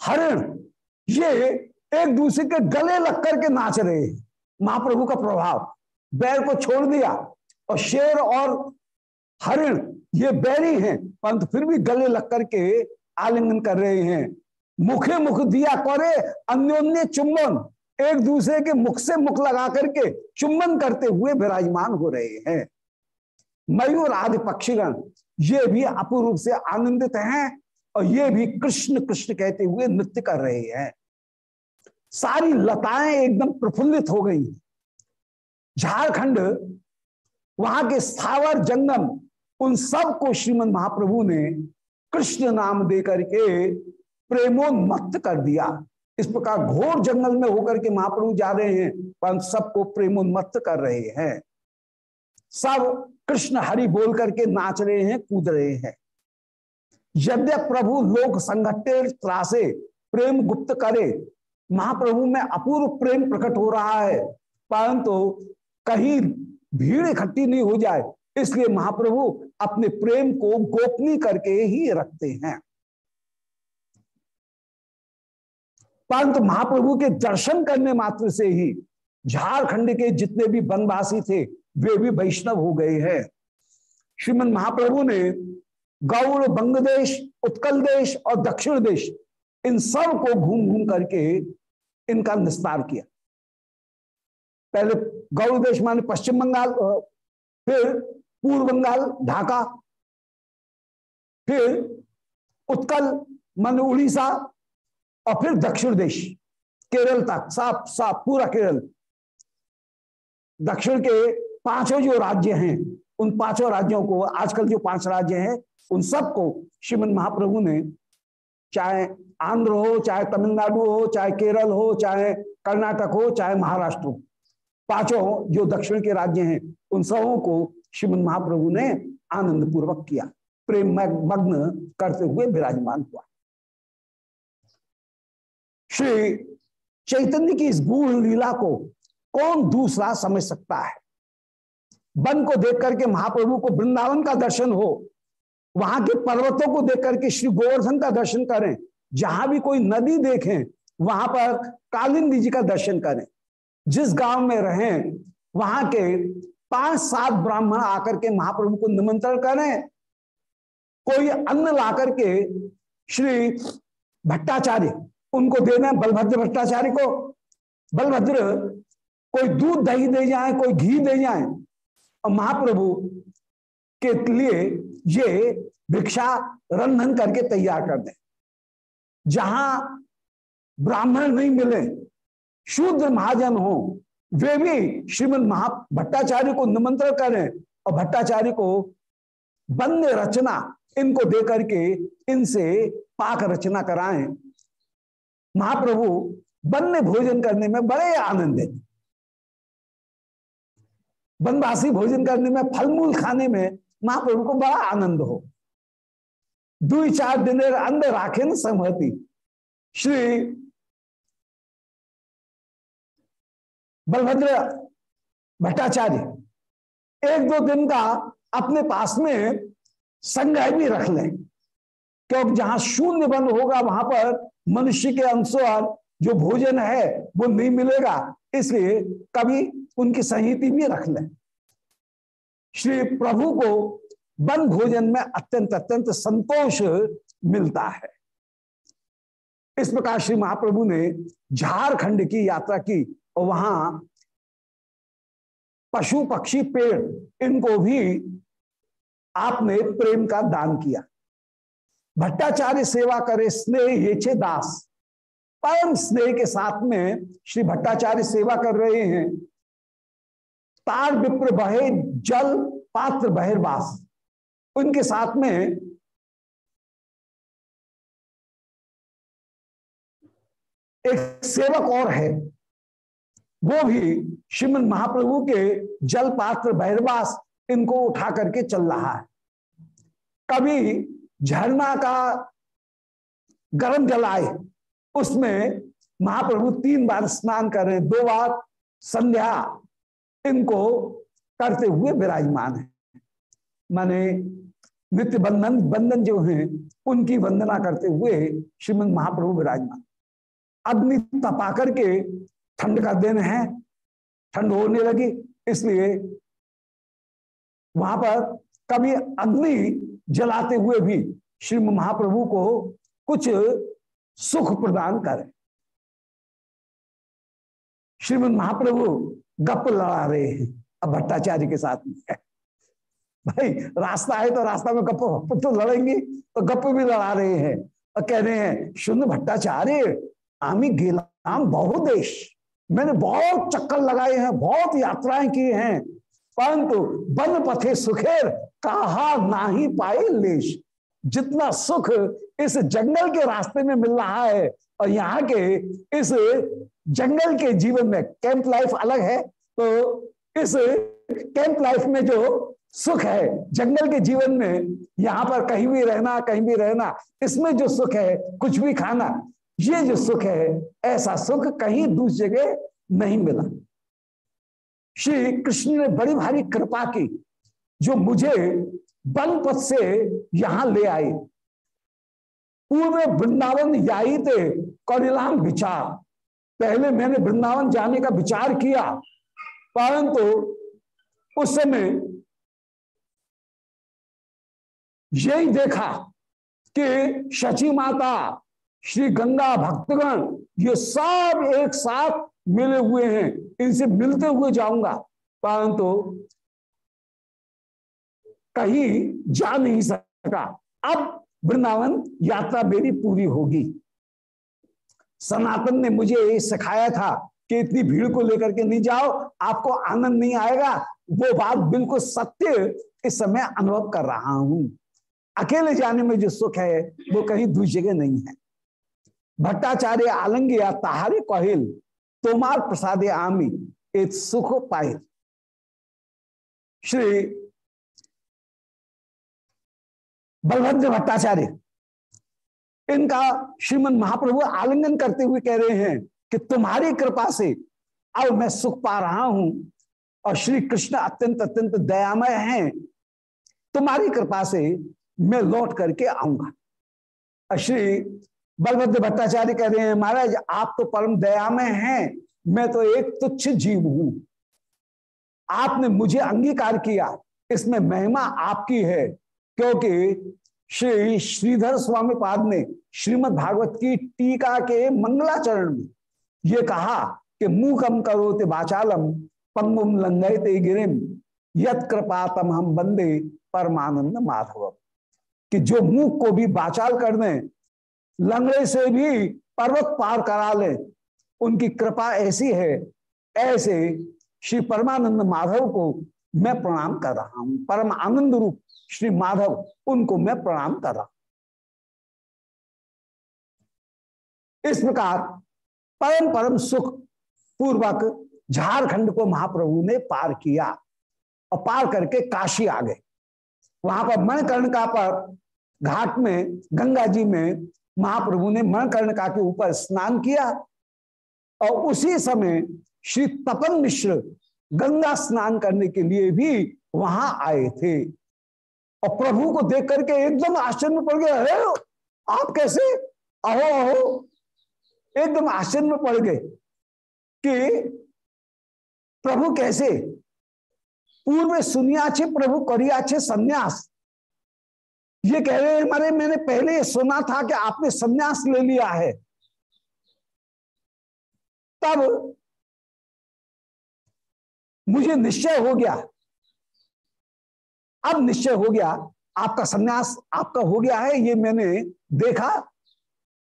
हरिण, ये एक दूसरे के गले लग करके नाच रहे हैं। महाप्रभु का प्रभाव। बैर को छोड़ दिया और शेर और हरिण, ये बैरी हैं, परंतु फिर भी गले लग करके आलिंगन कर रहे हैं। मुखे मुख दिया करे, अन्योन्य चुंबन। एक दूसरे के मुख से मुख लगा करके चुंबन करते हुए विराजमान हो रहे हैं। मयूर आदि पक्षीगण, ये भी अपूर्व से आनंदित हैं और ये भी कृष्ण कृष्ण कहते हुए नृत्य कर रहे हैं। सारी लताएँ एकदम प्रफुल्लित हो गई। झारखंड, वहाँ के स्थावर जंगम, उन सबको श्रीमद महाप्रभु ने कृष्ण नाम दे करके प्रेमोन्मत्त कर दिया। इस प्रकार घोर जंगल में होकर के महाप्रभु जा रहे हैं पर सबको प्रेमोन्मत्त कर रहे हैं। सब कृष्ण हरि बोल करके नाच रहे हैं, कूद रहे हैं। यद्य प्रभु लोक संगठे त्रासे प्रेम गुप्त करे, महाप्रभु में अपूर्व प्रेम प्रकट हो रहा है, परंतु तो कहीं भीड़ इकट्ठी नहीं हो जाए, इसलिए महाप्रभु अपने प्रेम को गोपनीय करके ही रखते हैं। परंतु महाप्रभु के दर्शन करने मात्र से ही झारखंड के जितने भी वनवासी थे, वे भी वैष्णव हो गए हैं। श्रीमद महाप्रभु ने गौड़ बंगदेश उत्कल देश और दक्षिण देश, इन सबको घूम घूम करके इनका निस्तार किया। पहले गौड़ देश माने पश्चिम बंगाल फिर पूर्व बंगाल, ढाका, फिर उत्कल, माने उड़ीसा और फिर दक्षिण देश, केरल तक, साफ़ साफ़, पूरा केरल। दक्षिण के पाँचों जो राज्य हैं, उन पाँचों राज्यों को, आजकल जो पाँच राज्य हैं, उन सबको श्रीमद महाप्रभु ने, चाहे आंध्र हो, चाहे तमिलनाडु हो, चाहे केरल हो, चाहे कर्नाटक हो, चाहे महाराष्ट्र हो, पाँचों जो दक्षिण के राज्य हैं, उन सबों को श्रीमद महाप्रभु ने आनंद पूर्वक किया। प्रेम मग्न करते हुए विराजमान हुआ। श्री चैतन्य की इस गूढ़ लीला को कौन दूसरा समझ सकता है? वन को देख करके महाप्रभु को वृंदावन का दर्शन हो, वहाँ के पर्वतों को देख करके श्री गोवर्धन का दर्शन करें, जहाँ भी कोई नदी देखें, वहाँ पर कालिंदी जी का दर्शन करें। जिस गाँव में रहें, वहाँ के पाँच सात ब्राह्मण आकर के महाप्रभु को निमंत्रण करें। कोई अन्न ला करके श्री भट्टाचार्य उनको देना बलभद्र भट्टाचार्य को। बलभद्र, कोई दूध दही दे जाए, कोई घी दे जाए, और महाप्रभु के लिए ये भिक्षा रंधन करके तैयार कर दें। जहाँ ब्राह्मण नहीं मिले, शूद्र महाजन हो, वे भी श्रीमद महा भट्टाचार्य को निमंत्रण करें और भट्टाचार्य को बंद रचना इनको दे करके इनसे पाक रचना कराएँ। महाप्रभु बन्य भोजन करने में बड़े आनंद है। बनवासी भोजन करने में, फलमूल खाने में महाप्रभु को बड़ा आनंद हो। दु चार दिन अंदर राखे न सहमति श्री बलभद्र भट्टाचार्य एक दो दिन का अपने पास में संग्रह भी रख लें। क्योंकि जहाँ शून्य बंद होगा, वहाँ पर मनुष्य के अनुसार जो भोजन है, वो नहीं मिलेगा। इसलिए कभी उनकी संहिति भी रख लें। श्री प्रभु को वन भोजन में अत्यंत अत्यंत संतोष मिलता है। इस प्रकार श्री महाप्रभु ने झारखंड की यात्रा की और वहाँ पशु पक्षी पेड़, इनको भी आपने प्रेम का दान किया। भट्टाचार्य सेवा करे स्नेह ये दास। परम स्नेह के साथ में श्री भट्टाचार्य सेवा कर रहे हैं। तार विप्र बहे, जल पात्र बहिर्वास उनके साथ में एक सेवक और है। वो भी श्रीमद महाप्रभु के जल पात्र बहिर्वास इनको उठा करके चल रहा है। कभी झरना का गर्म जल आए उसमें महाप्रभु तीन बार स्नान करें दो बार संध्या, इनको करते हुए विराजमान है। माने नित्य बंधन बंधन जो है, उनकी वंदना करते हुए श्रीमद महाप्रभु विराजमान। अग्नि तपा करके ठंड का दिन है, ठंड होने लगी, इसलिए वहाँ पर कभी अग्नि जलाते हुए भी श्री महाप्रभु को कुछ सुख प्रदान करें। श्रीमद महाप्रभु गप लड़ा रहे हैं, अब भट्टाचार्य के साथ में। भाई, रास्ता है तो रास्ता में गप तो लड़ेंगे तो गप भी लड़ा रहे हैं। और कह रहे हैं शुद्ध भट्टाचार्य, आमी गेलाम बहुदेश मैंने बहुत चक्कर लगाए हैं, बहुत यात्राएँ की हैं, परंतु बन पथे सुखेर कहा ना ही पाए लेश। जितना सुख इस जंगल के रास्ते में मिल रहा है और यहाँ के इस जंगल के जीवन में कैंप लाइफ अलग है तो इस कैंप लाइफ में जो सुख है, जंगल के जीवन में यहाँ पर कहीं भी रहना, कहीं भी रहना, इसमें जो सुख है, कुछ भी खाना, ये जो सुख है, ऐसा सुख कहीं दूसरी जगह नहीं मिला। श्री कृष्ण ने बड़ी भारी कृपा की। जो मुझे पथ से यहाँ ले आई पूर्व वृंदावन याई थे कौरिलाम विचार। पहले मैंने वृंदावन जाने का विचार किया, परंतु तो उस समय यही देखा कि शची माता, श्री गंगा भक्तगण, ये सब एक साथ मिले हुए हैं। इनसे मिलते हुए जाऊँगा, परंतु कहीं जा नहीं सका। अब वृंदावन यात्रा मेरी पूरी होगी। सनातन ने मुझे ये सिखाया था कि इतनी भीड़ को लेकर के नहीं जाओ, आपको आनंद नहीं आएगा। वो बात बिल्कुल सत्य इस समय अनुभव कर रहा हूँ। अकेले जाने में जो सुख है, वो कहीं दूसरी जगह नहीं है। भट्टाचार्य आलंग या ताहारे कहिल, तोमार प्रसादे आमी, एक सुख पाए श्री बलभद्र भट्टाचार्य। इनका श्रीमद महाप्रभु आलिंगन करते हुए कह रहे हैं कि तुम्हारी कृपा से अब मैं सुख पा रहा हूँ और श्री कृष्ण अत्यंत अत्यंत दयामय हैं। तुम्हारी कृपा से मैं लौट करके आऊँगा। और श्री बलभद्र भट्टाचार्य कह रहे हैं, महाराज, आप तो परम दयामय हैं, मैं तो एक तुच्छ जीव हूँ। आपने मुझे अंगीकार किया, इसमें महिमा आपकी है। क्योंकि श्री श्रीधर स्वामी पाद ने श्रीमद् भागवत की टीका के मंगलाचरण में ये कहा कि मुकम करोते बाचालम पंगुम लंगते गिरिम, यत कृपा हम बंदे परमानंद माधव कि जो मुख को भी बाचाल कर दें लंगड़े से भी पर्वत पार करा ले, उनकी कृपा ऐसी है, ऐसे श्री परमानंद माधव को मैं प्रणाम कर रहा हूँ। परम आनंद रूप श्री माधव, उनको मैं प्रणाम कर रहा इस प्रकार परम परम सुख पूर्वक झारखंड को महाप्रभु ने पार किया और पार करके काशी आ गए। वहाँ पर मणिकर्णिका पर घाट में, गंगा जी में महाप्रभु ने मणिकर्णिका के ऊपर स्नान किया और उसी समय श्री तपन मिश्र गंगा स्नान करने के लिए भी वहाँ आए थे। और प्रभु को देख करके एकदम आश्चर्य में पड़ गए अरे, आप कैसे? अहो अहो। एकदम आश्चर्य में पड़ गए कि प्रभु कैसे? पूर्व सुनिया छे प्रभु करिया छे संन्यास। ये कह रहे हैं हमारे मैंने पहले सुना था कि आपने संन्यास ले लिया है। तब मुझे निश्चय हो गया अब निश्चय हो गया, आपका संन्यास आपका हो गया है, ये मैंने देखा।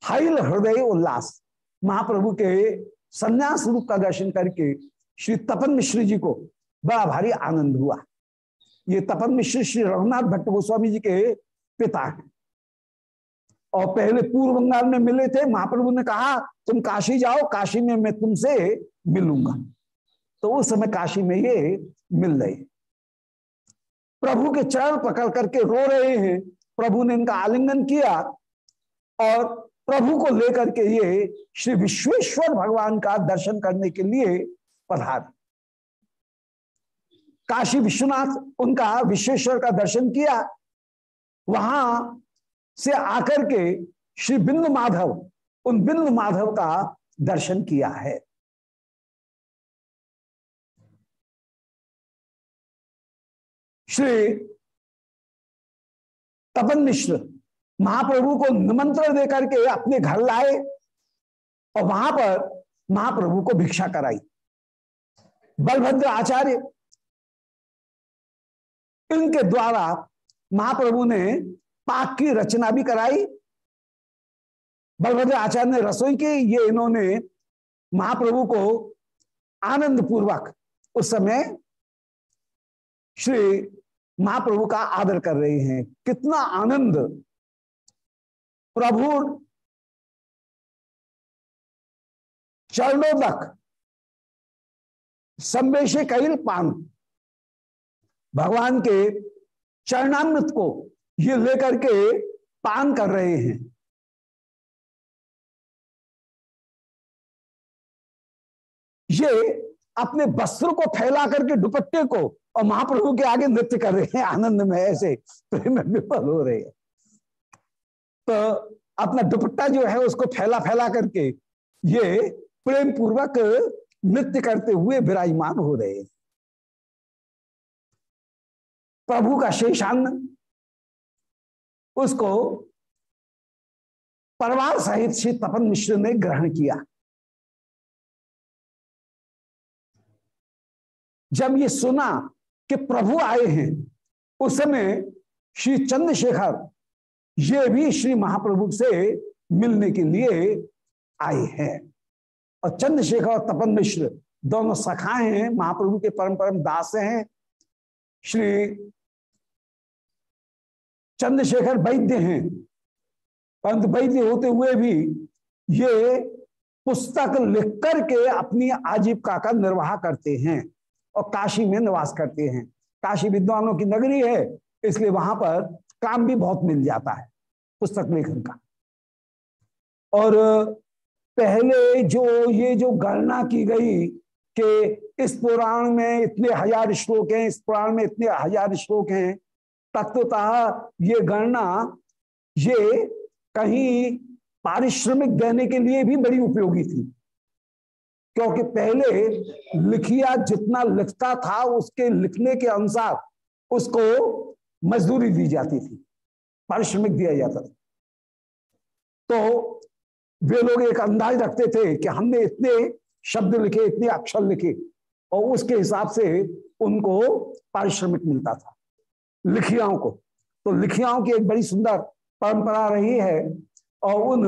हाइल हृदय उल्लास। महाप्रभु के संन्यास रूप का दर्शन करके श्री तपन मिश्र जी को बड़ा भारी आनंद हुआ। ये तपन मिश्र श्री रघुनाथ भट्ट गोस्वामी जी के पिता हैं। और पहले पूर्व बंगाल में मिले थे, महाप्रभु ने कहा, तुम काशी जाओ, काशी में मैं तुमसे मिलूँगा। तो उस समय काशी में ये मिल रहे। प्रभु के चरण पकड़ करके रो रहे हैं। प्रभु ने इनका आलिंगन किया और प्रभु को लेकर के ये श्री विश्वेश्वर भगवान का दर्शन करने के लिए पधार। काशी विश्वनाथ, उनका विश्वेश्वर का दर्शन किया। वहाँ से आकर के श्री बिंदु माधव, उन बिंदु माधव का दर्शन किया है। श्री तपन मिश्र महाप्रभु को निमंत्रण देकर के अपने घर लाए और वहाँ पर महाप्रभु को भिक्षा कराई। बलभद्र आचार्य, इनके द्वारा महाप्रभु ने पाक की रचना भी कराई। बलभद्र आचार्य ने रसोई की, ये इन्होंने महाप्रभु को आनंद पूर्वक उस समय श्री महाप्रभु का आदर कर रहे हैं। कितना आनंद। प्रभु चरणोदक संवेशे कैल पान। भगवान के चरणामृत को ये लेकर के पान कर रहे हैं। ये अपने वस्त्र को फैला करके, दुपट्टे को और महाप्रभु के आगे नृत्य कर रहे हैं, आनंद में ऐसे प्रेम में विफल हो रहे हैं। तो अपना दुपट्टा जो है, उसको फैला फैला करके ये प्रेम पूर्वक नृत्य करते हुए विराजमान हो रहे हैं। प्रभु का शेषान्न उसको परिवार सहित श्री तपन मिश्र ने ग्रहण किया। जब ये सुना कि प्रभु आए हैं। उस समय श्री चंद्रशेखर ये भी श्री महाप्रभु से मिलने के लिए आए हैं। और चंद्रशेखर और तपन मिश्र दोनों सखाए हैं, महाप्रभु के परम परम दास हैं। श्री चंद्रशेखर वैद्य हैं। परंतु वैद्य होते हुए भी ये पुस्तक लिख करके अपनी आजीविका का निर्वाह करते हैं। और काशी में निवास करते हैं। काशी विद्वानों की नगरी है, इसलिए वहाँ पर काम भी बहुत मिल जाता है, पुस्तक लेखन का। और पहले जो ये जो गणना की गई कि इस पुराण में इतने हज़ार श्लोक हैं, इस पुराण में इतने हज़ार श्लोक हैं, तत्वतः ये गणना ये कहीं पारिश्रमिक देने के लिए भी बड़ी उपयोगी थी। क्योंकि पहले लिखिया जितना लिखता था, उसके लिखने के अनुसार उसको मजदूरी दी जाती थी, पारिश्रमिक दिया जाता था। तो वे लोग एक अंदाज रखते थे कि हमने इतने शब्द लिखे, इतने अक्षर लिखे, और उसके हिसाब से उनको पारिश्रमिक मिलता था, लिखियाओं को। तो लिखियाओं की एक बड़ी सुंदर परंपरा रही है, और उन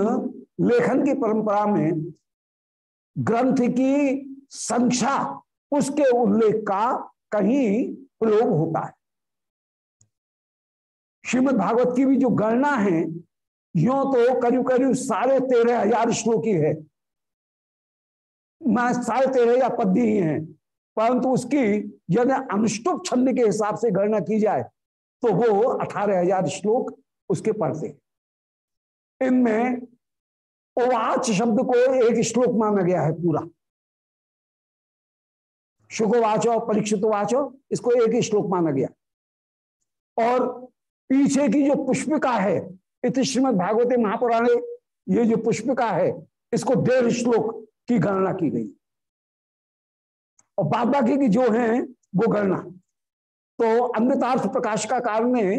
लेखन की परंपरा में ग्रंथ की संख्या, उसके उल्लेख का कहीं प्रयोग होता है। श्रीमद भागवत की भी जो गणना है, यो तो करीब करीब साढ़े तेरह हज़ार श्लोकी है मैं साढ़े तेरह हज़ार पद्य ही है, परंतु उसकी यदि अनुष्टुप छंद के हिसाब से गणना की जाए तो वो अठारह हज़ार श्लोक उसके पढ़ते इनमें उवाच शब्द को एक श्लोक माना गया है पूरा। शुकोवाचो परीक्षित वाचो, इसको एक श्लोक माना गया। और पीछे की जो पुष्पिका है इत श्रीमद भागवती महापुराणे, ये जो पुष्पिका है, इसको डेढ़ श्लोक की गणना की गई। और बाद बाकी की जो है, वो गणना। तो अमृतार्थ प्रकाश का कारण ने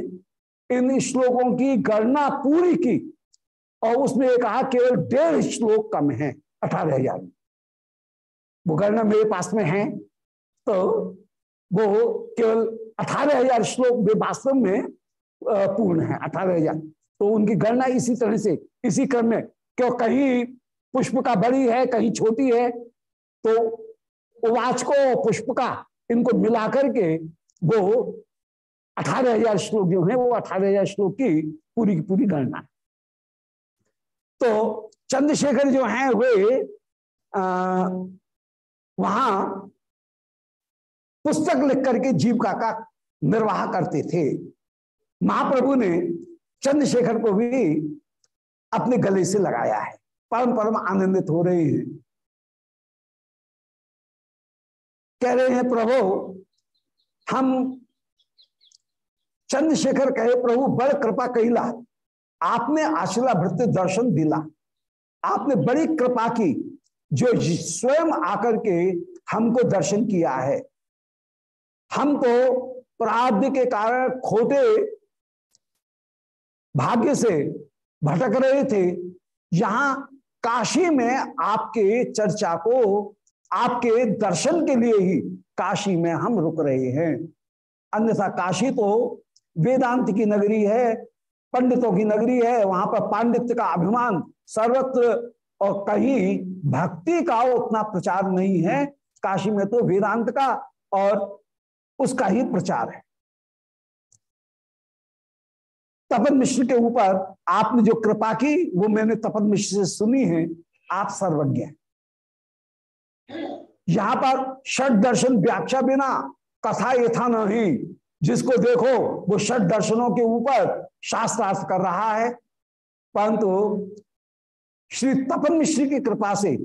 इन श्लोकों की गणना पूरी की और उसमें कहा, केवल डेढ़ श्लोक कम है, अठारह हज़ार। वो गणना मेरे पास में है तो वो केवल अठारह हज़ार श्लोक वे वास्तव में पूर्ण है, अठारह हज़ार। तो उनकी गणना इसी तरह से, इसी क्रम में, क्यों कहीं पुष्प का बड़ी है, कहीं छोटी है तो उवाचको पुष्प का इनको मिलाकर के वो अठारह हज़ार श्लोक जो है, वो अठारह हज़ार श्लोक की पूरी की पूरी गणना है। तो चंद्रशेखर जो हैं वे वहाँ पुस्तक लिख करके जीविका का निर्वाह करते थे। महाप्रभु ने चंद्रशेखर को भी अपने गले से लगाया है। परम परम आनंदित हो रहे हैं। कह रहे हैं, प्रभु, हम चंद्रशेखर कहे, प्रभु, बड़ कृपा कैला आपने आशिला भृत्य दर्शन दिला। आपने बड़ी कृपा की जो स्वयं आकर के हमको दर्शन किया है। हम तो प्राब्ध के कारण खोटे भाग्य से भटक रहे थे। यहाँ काशी में आपके चर्चा को, आपके दर्शन के लिए ही काशी में हम रुक रहे हैं। अन्यथा काशी तो वेदांत की नगरी है पंडितों की नगरी है, वहाँ पर पांडित्य का अभिमान सर्वत्र, और कहीं भक्ति का उतना प्रचार नहीं है। काशी में तो वेदांत का और उसका ही प्रचार है। तपन मिश्र के ऊपर आपने जो कृपा की, वो मैंने तपन मिश्र से सुनी है। आप सर्वज्ञ हैं। यहाँ पर षट दर्शन व्याख्या बिना कथा यथा नहीं। जिसको देखो, वो षट दर्शनों के ऊपर शास्त्रार्थ कर रहा है। परंतु श्री तपन मिश्र की कृपा से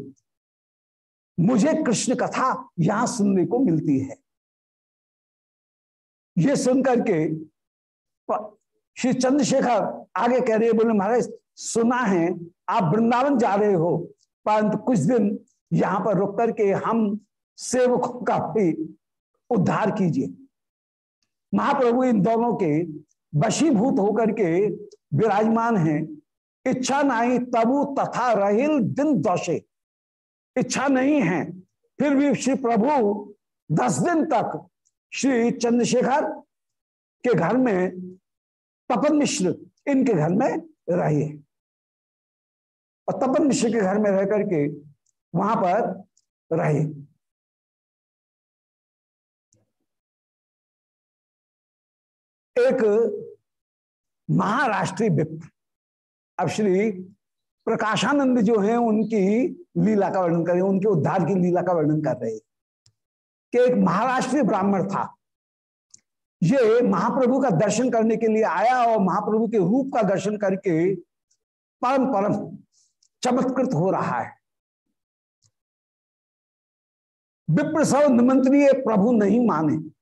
मुझे कृष्ण कथा यहाँ सुनने को मिलती है। ये सुनकर के श्री चंद्रशेखर आगे कह रहे बोले, महाराज, सुना है, आप वृंदावन जा रहे हो, परंतु कुछ दिन यहाँ पर रुक करके हम सेवकों का भी उद्धार कीजिए। महाप्रभु इन दोनों के वशीभूत होकर के विराजमान हैं। इच्छा नहीं तबु तथा रहिल दिन दौशे इच्छा नहीं है, फिर भी श्री प्रभु दस दिन तक श्री चंद्रशेखर के घर में तपन मिश्र इनके घर में रहे। और तपन मिश्र के घर में रह करके वहाँ पर रहे। एक महाराष्ट्रीय विप्र अब श्री प्रकाशानंद जो है, उनकी लीला का वर्णन कर करें उनके उद्धार की लीला का वर्णन कर रहे कि एक महाराष्ट्रीय ब्राह्मण था। ये महाप्रभु का दर्शन करने के लिए आया और महाप्रभु के रूप का दर्शन करके परम परम चमत्कृत हो रहा है। विप्र सब निमंत्रीय प्रभु नहीं माने।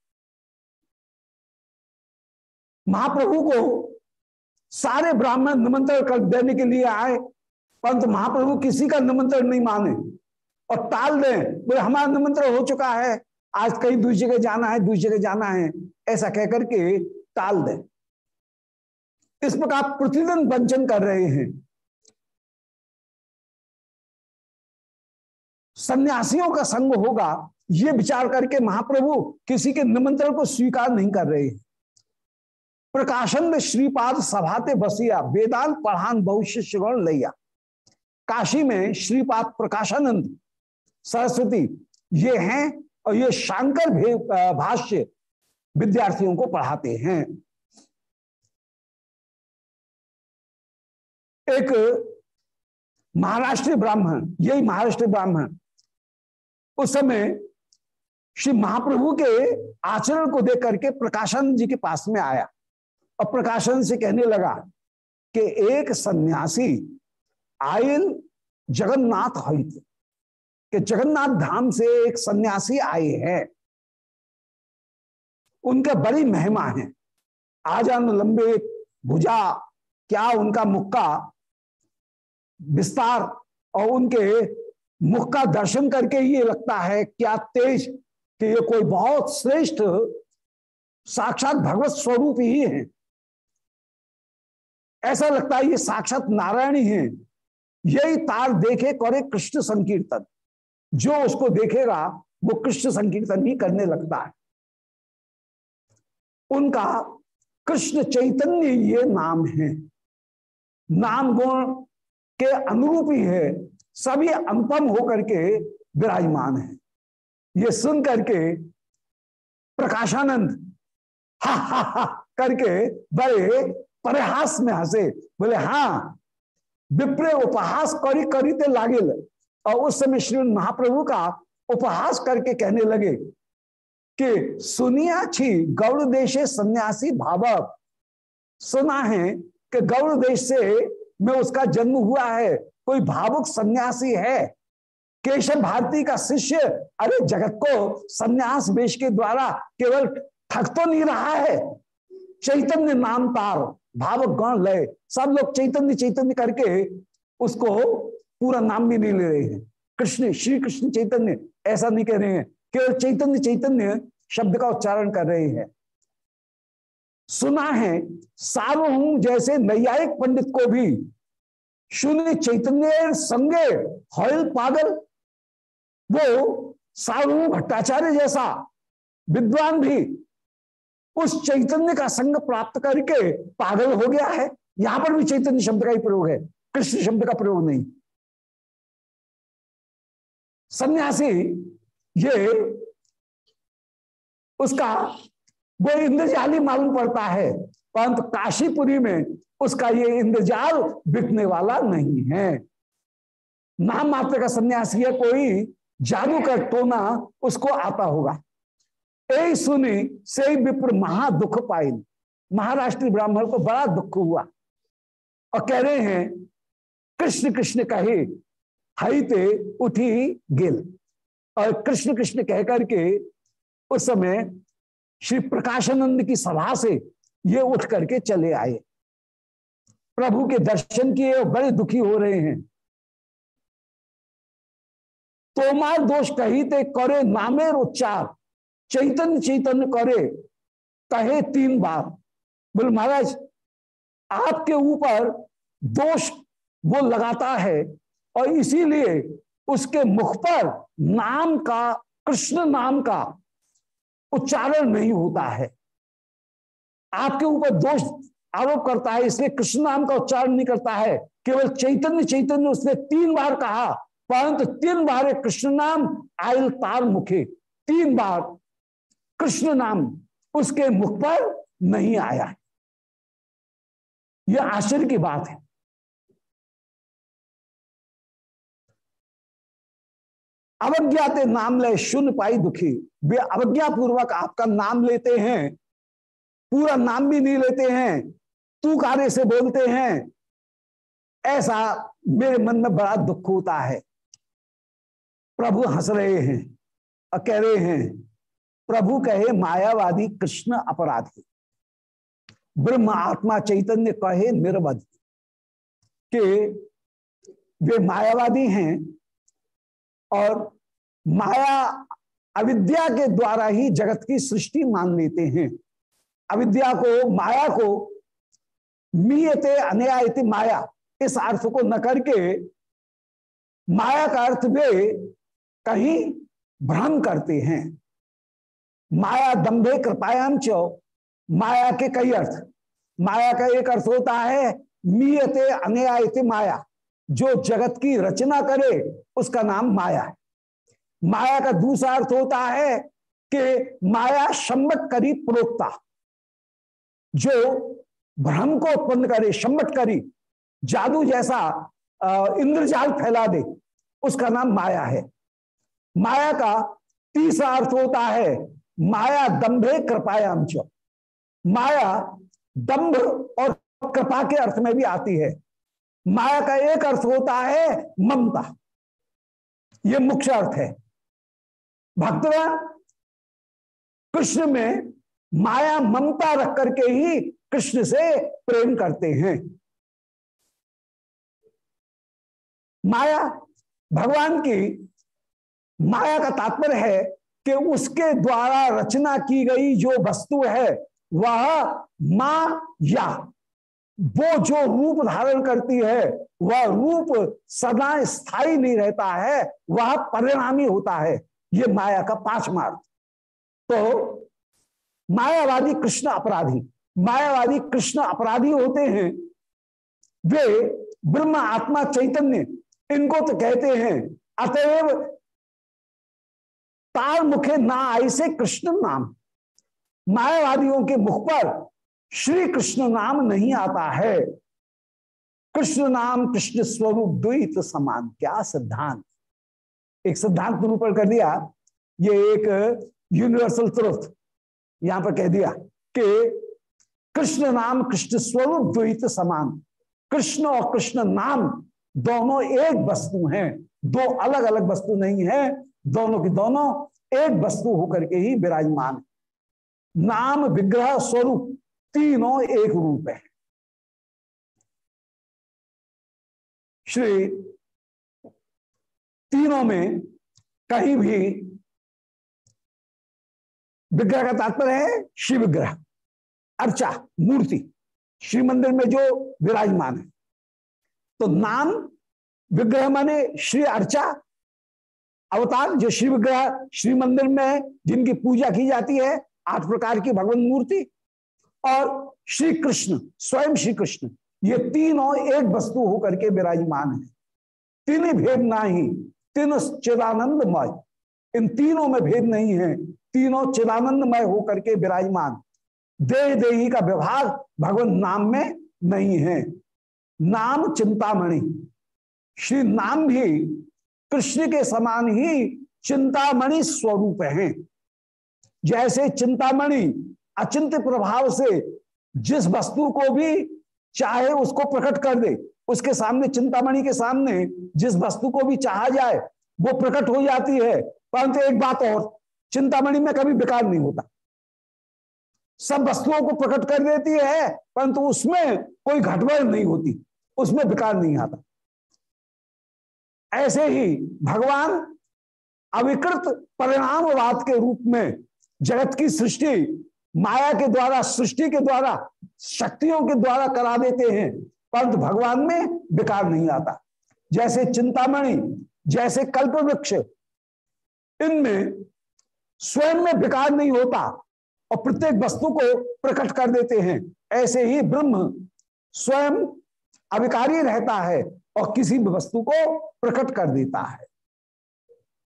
महाप्रभु को सारे ब्राह्मण निमंत्रण कर देने के लिए आए, परंतु महाप्रभु किसी का निमंत्रण नहीं माने और टाल दें, बोले, हमारा निमंत्रण हो चुका है, आज कहीं दूसरी जगह जाना है, दूसरी जगह जाना है। ऐसा कहकर के टाल दें। इस प्रकार प्रतिदिन वंचन कर रहे हैं। सन्यासियों का संग होगा, ये विचार करके महाप्रभु किसी के निमंत्रण को स्वीकार नहीं कर रहे प्रकाशन श्रीपाद सभाते बसिया, वेदांत पढ़ान बहु गण लैया। काशी में श्रीपाद प्रकाशानंद, सरस्वती, ये हैं और ये शांकर भाष्य विद्यार्थियों को पढ़ाते हैं। एक महाराष्ट्रीय ब्राह्मण, यही महाराष्ट्रीय ब्राह्मण, उस समय श्री महाप्रभु के आचरण को देख करके प्रकाशन जी के पास में आया। और प्रकाशन से कहने लगा कि एक सन्यासी आयल जगन्नाथ हित कि जगन्नाथ धाम से एक सन्यासी आए हैं। उनका बड़ी महिमा है। आजान लंबे भुजा, क्या उनका मुक्का विस्तार और उनके मुख का दर्शन करके ये लगता है, क्या तेज कि ये कोई बहुत श्रेष्ठ साक्षात भगवत स्वरूप ही है। ऐसा लगता है ये साक्षात नारायण ही। है यही तार देखे करे कृष्ण संकीर्तन। जो उसको देखेगा वो कृष्ण संकीर्तन ही करने लगता है। उनका कृष्ण चैतन्य ये नाम है। नाम गुण के अनुरूप ही है। सभी अनुपम होकर के विराजमान है। ये सुन करके प्रकाशानंद, हा हा हा, करके बड़े परिहास में हंसे। बोले हाँ विप्रे उपहास करी करी ते लागिल। और उस समय श्री महाप्रभु का उपहास करके कहने लगे कि, सुनिया छी, गौड़ देशे सन्यासी भावक। सुना है कि गौड़ देश से में उसका जन्म हुआ है। कोई भावुक सन्यासी है? केशव भारती का शिष्य, अरे, जगत को सन्यास वेश के द्वारा केवल थक तो नहीं रहा है। चैतन्य नाम तार भावक गण लय। सब लोग चैतन्य चैतन्य करके उसको पूरा नाम भी नहीं ले रहे हैं। कृष्ण, श्री कृष्ण चैतन्य, ऐसा नहीं कह रहे हैं। केवल चैतन्य चैतन्य शब्द का उच्चारण कर रहे हैं। सुना है सार्वभौम जैसे नैयायिक पंडित को भी। शून्य चैतन्य संगे हॉल पागल। वो सार्वभौम भट्टाचार्य जैसा। विद्वान भी उस चैतन्य का संग प्राप्त करके पागल हो गया है। यहाँ पर भी चैतन्य शब्द का ही प्रयोग है। कृष्ण शब्द का प्रयोग नहीं। सन्यासी, ये उसका वो इंद्रजाली मालूम पड़ता है। परंतु काशीपुरी में उसका ये इंद्रजाल बिकने वाला नहीं है। नाम मात्र का सन्यासी है कोई जादू का टोना उसको आता होगा। सुनी, से विप्र महा दुख पाई। महाराष्ट्र ब्राह्मण को बड़ा दुख हुआ। और कह रहे हैं, कृष्ण कृष्ण कहे हईते उठी गिल। और कृष्ण कृष्ण कह करके उस समय श्री प्रकाशानंद की सभा से ये उठ करके चले आए। प्रभु के दर्शन किए और बड़े दुखी हो रहे हैं। तोमार दोष कहीते करे नामेर उच्चार चैतन्य चैतन्य करे, कहे तीन बार। बोले, महाराज, आपके ऊपर दोष वो लगाता है और इसीलिए उसके मुख पर नाम का, कृष्ण नाम का उच्चारण नहीं होता है। आपके ऊपर दोष आरोप करता है, इसलिए कृष्ण नाम का उच्चारण नहीं करता है। केवल चैतन्य चैतन्य उसने तीन बार कहा, परंतु तीन बार कृष्ण नाम आयल तार मुखे, तीन बार कृष्ण नाम उसके मुख पर नहीं आया है। यह आश्चर्य की बात है। अवज्ञाते नाम ले शून्य पाई दुखी। वे अवज्ञा पूर्वक आपका नाम लेते हैं। पूरा नाम भी नहीं लेते हैं। तू कार्य से बोलते हैं। ऐसा मेरे मन में बड़ा दुख होता है। प्रभु हंस रहे हैं कह रहे हैं। प्रभु कहे, मायावादी कृष्ण अपराधी। ब्रह्म आत्मा चैतन्य कहे निर्वध के वे मायावादी हैं और माया अविद्या के द्वारा ही जगत की सृष्टि मान लेते हैं। अविद्या को, माया को मीयते अन्यायते माया, इस अर्थ को न करके माया का अर्थ वे कहीं भ्रम करते हैं। माया दंभे कृपायाम चो। माया के कई अर्थ। माया का एक अर्थ होता है, मीयते अन्यायते माया। जो जगत की रचना करे, उसका नाम माया है। माया का दूसरा अर्थ होता है कि माया शम्बट करी प्रोक्ता। जो भ्रम को उत्पन्न करे शम्बट करी, जादू जैसा इंद्रजाल फैला दे, उसका नाम माया है। माया का तीसरा अर्थ होता है माया दंभे कृपायाम च। माया दंभ और कृपा के अर्थ में भी आती है। माया का एक अर्थ होता है ममता। यह मुख्य अर्थ है। भक्तवा, कृष्ण में माया, ममता रख करके ही कृष्ण से प्रेम करते हैं। माया, भगवान की माया का तात्पर्य है कि उसके द्वारा रचना की गई जो वस्तु है, वह माँ या। वो जो रूप धारण करती है, वह रूप सदा स्थायी नहीं रहता है, वह परिणामी होता है। ये माया का पाँच मार्ग। तो मायावादी कृष्ण अपराधी, मायावादी कृष्ण अपराधी होते हैं। वे ब्रह्म आत्मा चैतन्य, इनको तो कहते हैं, अतएव तार मुखे ना आई से कृष्ण नाम। मायावादियों के मुख पर श्री कृष्ण नाम नहीं आता है। कृष्ण नाम, कृष्ण स्वरूप, द्वैत समान, क्या सिद्धांत। एक सिद्धांत निरूपण कर दिया ये एक यूनिवर्सल ट्रुथ यहाँ पर कह दिया कि कृष्ण नाम, कृष्ण स्वरूप, द्वैत समान। कृष्ण और कृष्ण नाम दोनों एक वस्तु हैं, दो अलग अलग वस्तु नहीं है। दोनों की दोनों एक वस्तु होकर के ही विराजमान है। नाम विग्रह स्वरूप तीनों एक रूप है। श्री तीनों में कहीं भी विग्रह का तात्पर्य है शिव विग्रह, अर्चा, मूर्ति, श्री मंदिर में जो विराजमान है। तो नाम विग्रह माने श्री अर्चा अवतार जो शिव ग्रह श्री मंदिर में जिनकी पूजा की जाती है, आठ प्रकार की भगवान मूर्ति और श्री कृष्ण स्वयं श्री कृष्ण ये तीनों एक वस्तु होकर के विराजमान है। तीन भेद ना ही तीन चिदानंदमय। इन तीनों में भेद नहीं है, तीनों चिदानंदमय होकर के विराजमान। देह देही का विभाग भगवान नाम में नहीं है। नाम चिंतामणि। श्री नाम भी कृष्ण के समान ही चिंतामणि स्वरूप है। जैसे चिंतामणि अचिंत प्रभाव से जिस वस्तु को भी चाहे उसको प्रकट कर दे, उसके सामने चिंतामणि के सामने जिस वस्तु को भी चाहा जाए, वो प्रकट हो जाती है। परंतु एक बात और, चिंतामणि में कभी विकार नहीं होता। सब वस्तुओं को प्रकट कर देती है, परंतु उसमें कोई घटबड़ नहीं होती, उसमें विकार नहीं आता। ऐसे ही भगवान अविकृत परिणामवाद के रूप में जगत की सृष्टि माया के द्वारा, सृष्टि के द्वारा, शक्तियों के द्वारा करा देते हैं, परंतु भगवान में विकार नहीं आता। जैसे चिंतामणि, जैसे कल्प वृक्ष इनमें स्वयं में विकार नहीं होता और प्रत्येक वस्तु को प्रकट कर देते हैं। ऐसे ही ब्रह्म स्वयं अविकारी रहता है और किसी भी वस्तु को प्रकट कर देता है।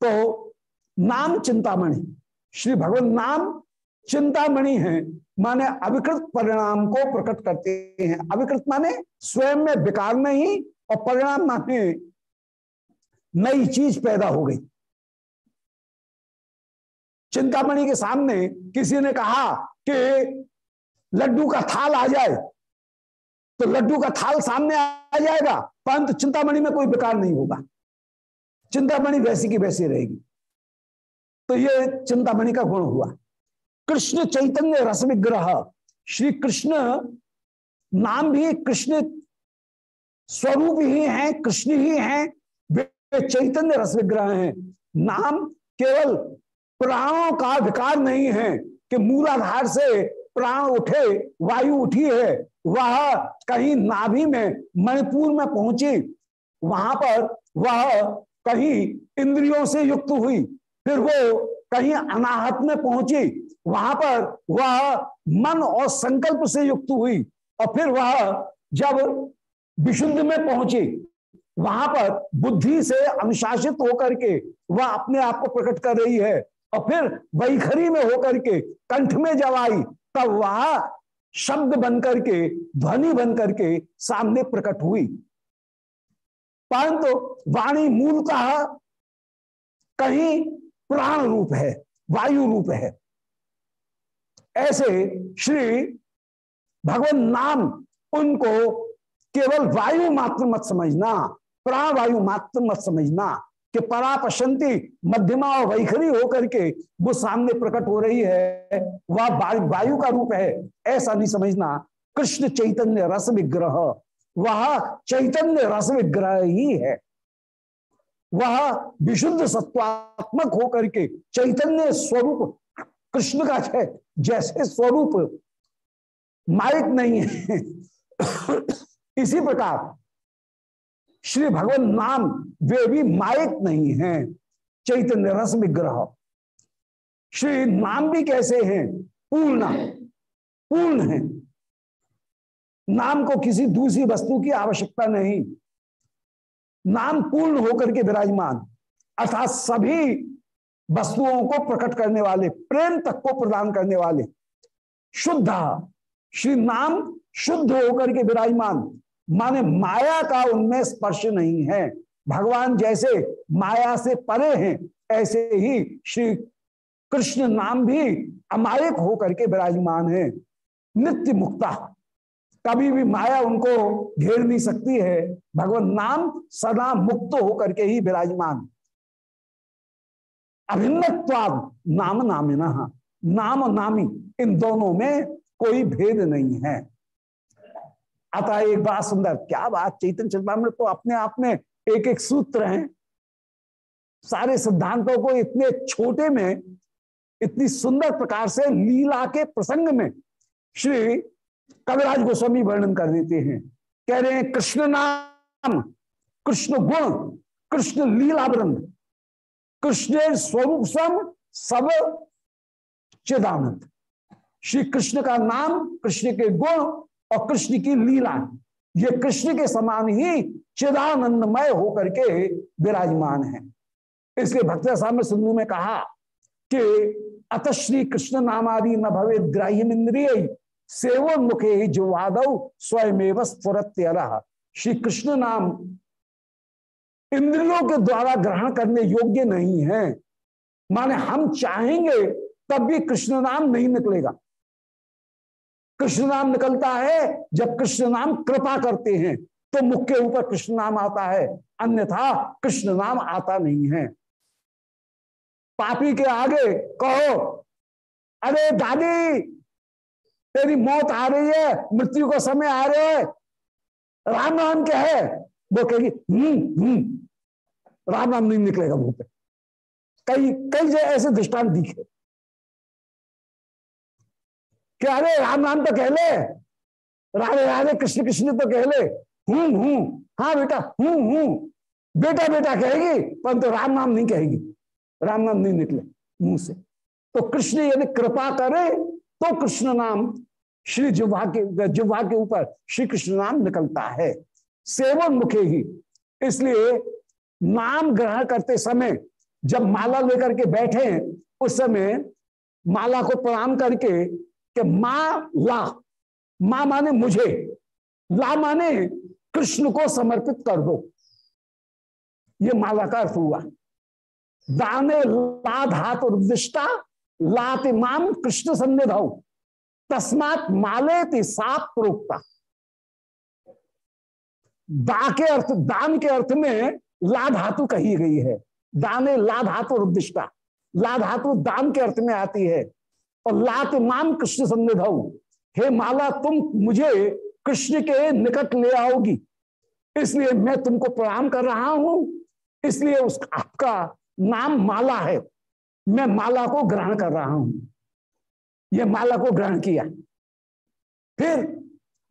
तो नाम चिंतामणि, श्री भगवान नाम चिंतामणि है, माने अविकृत परिणाम को प्रकट करते हैं। अविकृत माने स्वयं में विकार नहीं और परिणाम माने नई चीज़ पैदा हो गई। चिंतामणि के सामने किसी ने कहा कि लड्डू का थाल आ जाए तो लड्डू का थाल सामने आ जाएगा। परंतु चिंतामणि में कोई विकार नहीं होगा। चिंतामणि वैसी की वैसी रहेगी। तो ये चिंतामणि का गुण हुआ। कृष्ण चैतन्य रस विग्रह। श्री कृष्ण नाम भी कृष्ण स्वरूप ही है, कृष्ण ही है, वे चैतन्य रस विग्रह हैं। नाम केवल प्राणों का विकार नहीं है कि मूलाधार से प्राण उठे, वायु उठी है, वह कहीं नाभि में, मणिपुर में पहुँची। वहाँ पर वह कहीं इंद्रियों से युक्त हुई। फिर वो कहीं अनाहत में पहुँची। वहाँ पर वह मन और संकल्प से युक्त हुई और फिर वह जब विशुद्ध में पहुँची, वहाँ पर बुद्धि से अनुशासित होकर के वह अपने आप को प्रकट कर रही है और फिर वैखरी में होकर के कंठ में जब आई तब वह शब्द बनकर के, ध्वनि बनकर के सामने प्रकट हुई। परंतु वाणी मूलतः कहीं प्राण रूप है, वायु रूप है। ऐसे श्री भगवान नाम उनको केवल वायु मात्र मत समझना, प्राण वायु मात्र मत समझना कि परापशंति मध्यमा और वैखरी होकर के वो सामने प्रकट हो रही है, वह वायु का रूप है। ऐसा नहीं समझना, कृष्ण चैतन्य रस विग्रह, वह चैतन्य रस विग्रह ही है। वह विशुद्ध सत्वात्मक होकर के चैतन्य स्वरूप, कृष्ण का है जैसे स्वरूप माइक नहीं है। (coughs) इसी प्रकार श्री भगवान नाम वे भी माइक नहीं है, चैतन्य रस विग्रह। श्री नाम भी कैसे हैं? पूर्ण पूर्ण है। नाम को किसी दूसरी वस्तु की आवश्यकता नहीं। नाम पूर्ण होकर के विराजमान, अर्थात सभी वस्तुओं को प्रकट करने वाले, प्रेम तक को प्रदान करने वाले, शुद्ध। श्री नाम शुद्ध होकर के विराजमान माने माया का उनमें स्पर्श नहीं है। भगवान जैसे माया से परे हैं, ऐसे ही श्री कृष्ण नाम भी अमायक होकर के विराजमान है। नित्य मुक्ता। कभी भी माया उनको घेर नहीं सकती है। भगवान नाम सदा मुक्त होकर के ही विराजमान। अभिन्नवाद नाम नामिना। नाम नामी, इन दोनों में कोई भेद नहीं है। अतः एक बात सुंदर। क्या बात, चैतन्य चरितमृत तो अपने आप में एक एक सूत्र हैं। सारे सिद्धांतों को इतने छोटे में, इतनी सुंदर प्रकार से लीला के प्रसंग में श्री कविराज गोस्वामी वर्णन कर देते हैं। कह रहे हैं, कृष्ण नाम, कृष्ण गुण, कृष्ण लीला वृंद, कृष्ण स्वरूप सम, सब चिदानंद। श्री कृष्ण का नाम, कृष्ण के गुण और कृष्ण की लीला। ये कृष्ण के समान ही चिदानंदमय होकर के विराजमान है। इसलिए भक्त सामने सिंधु में कहा कि अत श्री कृष्ण नामादि न भवे ग्राह्य इंद्रिय सेवन मुखे जो वादव स्वयं स्फुरत्य श्री कृष्ण नाम इंद्रियों के द्वारा ग्रहण करने योग्य नहीं है। माने हम चाहेंगे तब भी कृष्ण नाम नहीं निकलेगा। कृष्ण नाम निकलता है, जब कृष्ण नाम कृपा करते हैं तो मुख के ऊपर कृष्ण नाम आता है। अन्यथा कृष्ण नाम आता नहीं है। पापी के आगे कहो, अरे दादी, तेरी मौत आ रही है, मृत्यु का समय आ रहे है। राम राम क्या है? वो कहेगी हम्म हम्म। राम नाम नहीं निकलेगा मुँह पे। कई कई ऐसे दृष्टांत दिखे। कि अरे राम नाम तो कह ले। राधे राधे, कृष्ण कृष्ण तो कह ले। हूँ हूँ। हाँ बेटा, हूँ हूँ। बेटा बेटा कहेगी, परंतु तो राम नाम नहीं कहेगी। राम नाम नहीं निकले मुँह से। तो कृष्ण यदि कृपा करे तो कृष्ण नाम श्री जिह्वा के जिह्वा के ऊपर श्री कृष्ण नाम निकलता है। सेवन मुखे ही। इसलिए नाम ग्रहण करते समय जब माला लेकर के बैठे, उस समय माला को प्रणाम करके कि माँ ला, माँ माने मुझे, ला माने कृष्ण को समर्पित कर दो। ये माला का अर्थ हुआ। दाने ला धातु उदिष्टा लात माम, कृष्ण सन्निध तस्मात माले साप प्रोक्ता। दा के अर्थ, दान के अर्थ में ला धातु कही गई है। दाने ला धातु उदिष्टा ला धातु दान के अर्थ में आती है। और लात माम कृष्ण सन्निध हे। माला, तुम मुझे कृष्ण के निकट ले आओगी। इसलिए मैं तुमको प्रणाम कर रहा हूँ। इसलिए उस आपका नाम माला है। मैं माला को ग्रहण कर रहा हूँ। यह माला को ग्रहण किया। फिर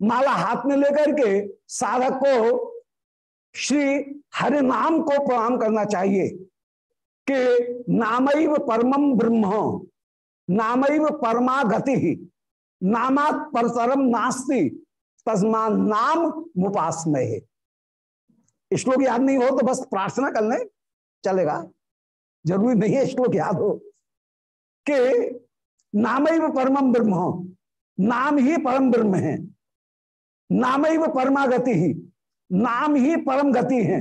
माला हाथ में लेकर के साधक को श्री हरि नाम को प्रणाम करना चाहिए कि नामैव परमम ब्रह्म। नामैव परमा गति। ही नामात परतरम नास्ती। तस्मा नाम मुपास में श्लोक याद नहीं हो तो बस प्रार्थना कर ले, चलेगा। ज़रूरी नहीं है श्लोक याद हो। कि नाम ही परम ब्रह्म हो नाम ही परम ब्रह्म है। नाम ही परमा गति ही नाम ही परम गति है।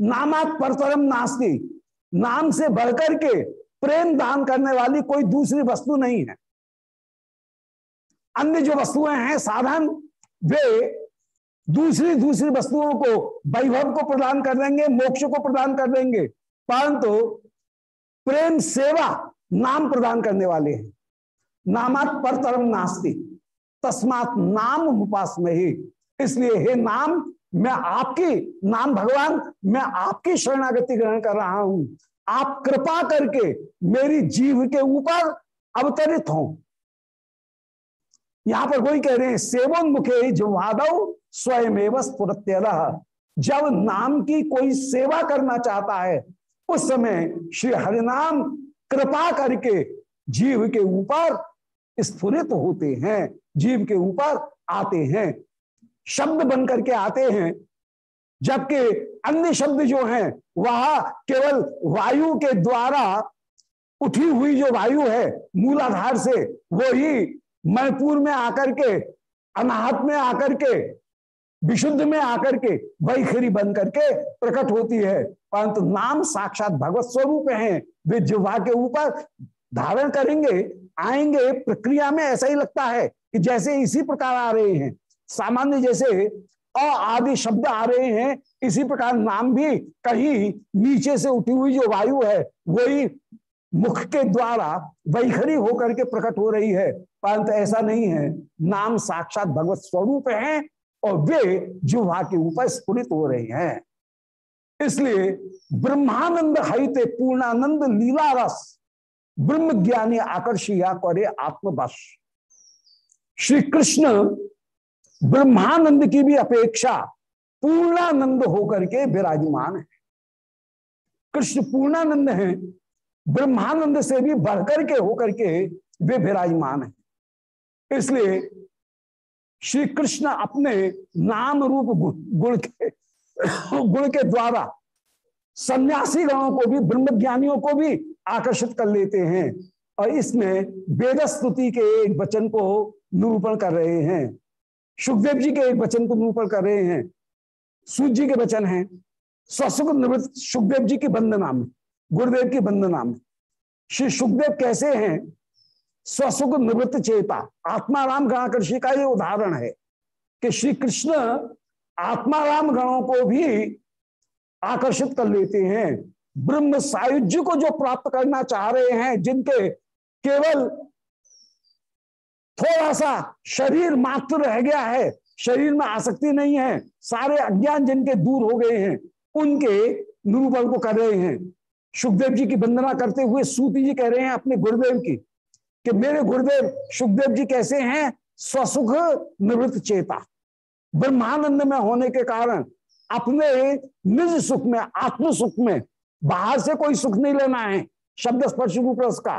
नामात परतरम नास्ती। नाम से बढ़कर के प्रेम दान करने वाली कोई दूसरी वस्तु नहीं है। अन्य जो वस्तुएँ हैं, साधन, वे दूसरी दूसरी वस्तुओं को, वैभव को प्रदान कर देंगे, मोक्ष को प्रदान कर देंगे, परंतु प्रेम सेवा नाम प्रदान करने वाले हैं। नामात पर तरम नास्ती, तस्मात नाम उपास में ही। इसलिए हे नाम, मैं आपकी, नाम भगवान, मैं आपकी शरणागति ग्रहण कर रहा हूँ। आप कृपा करके मेरी जीव के ऊपर अवतरित हो। यहाँ पर कोई कह रहे हैं, सेवन मुखे वादव स्वयं स्फुरत्यल। जब नाम की कोई सेवा करना चाहता है, उस समय श्री हरिनाम कृपा करके जीव के ऊपर स्फुरित होते हैं, जीव के ऊपर आते हैं। शब्द बन करके आते हैं जबकि अन्य शब्द जो हैं, वह केवल वायु के द्वारा उठी हुई जो वायु है, मूलाधार से, वो ही मणिपुर में आकर के, अनाहत में आकर के, विशुद्ध में आकर के, वैखरी बन करके प्रकट होती है। परंतु नाम साक्षात भगवत स्वरूप है। वे जिह्वा के ऊपर धारण करेंगे, आएँगे, प्रक्रिया में ऐसा ही लगता है कि जैसे इसी प्रकार आ रहे हैं। सामान्य जैसे अ आदि शब्द आ रहे हैं। इसी प्रकार नाम भी कहीं नीचे से उठी हुई जो वायु है, वही मुख के द्वारा वैखरी होकर के प्रकट हो रही है। परंतु ऐसा नहीं है। नाम साक्षात भगवत स्वरूप है और वे जुहा के ऊपर स्फुरित हो रहे हैं। इसलिए ब्रह्मानंद हईते पूर्णानंद लीला रस ब्रह्म ज्ञानी आकर्षिया करे आत्मवश। श्री कृष्ण ब्रह्मानंद की भी अपेक्षा पूर्णानंद होकर के विराजमान है। कृष्ण पूर्णानंद है, ब्रह्मानंद से भी बढ़कर के होकर के वे विराजमान है। इसलिए श्री कृष्ण अपने नाम रूप गुण के गुण के द्वारा सन्यासी गणों को भी ब्रह्म ज्ञानियों को भी आकर्षित कर लेते हैं और इसमें वेद स्तुति के एक वचन को निरूपण कर रहे हैं। सुखदेव जी के एक वचन को निरूपण कर रहे हैं। सूर्य जी के वचन हैं। स्वसुख निवृत्त सुखदेव जी की वंदना में गुरुदेव की वंदना में श्री सुखदेव कैसे हैं? स्वसुख निवृत्त चेता आत्मा राम गणाकर्षी का ये उदाहरण है कि श्री कृष्ण आत्मा राम गणों को भी आकर्षित कर लेते हैं। ब्रह्म सायुज्य को जो प्राप्त करना चाह रहे हैं, जिनके केवल थोड़ा सा शरीर मात्र रह गया है, शरीर में आसक्ति नहीं है, सारे अज्ञान जिनके दूर हो गए हैं, उनके निरूपण को कर रहे हैं। सुखदेव जी की वंदना करते हुए सूती जी कह रहे हैं अपने गुरुदेव की कि मेरे गुरुदेव सुखदेव जी कैसे हैं? स्वसुख निवृत्त चेता। ब्रह्मानंद में होने के कारण अपने निज सुख में आत्म सुख में बाहर से कोई सुख नहीं लेना है, शब्द स्पर्श रूप का,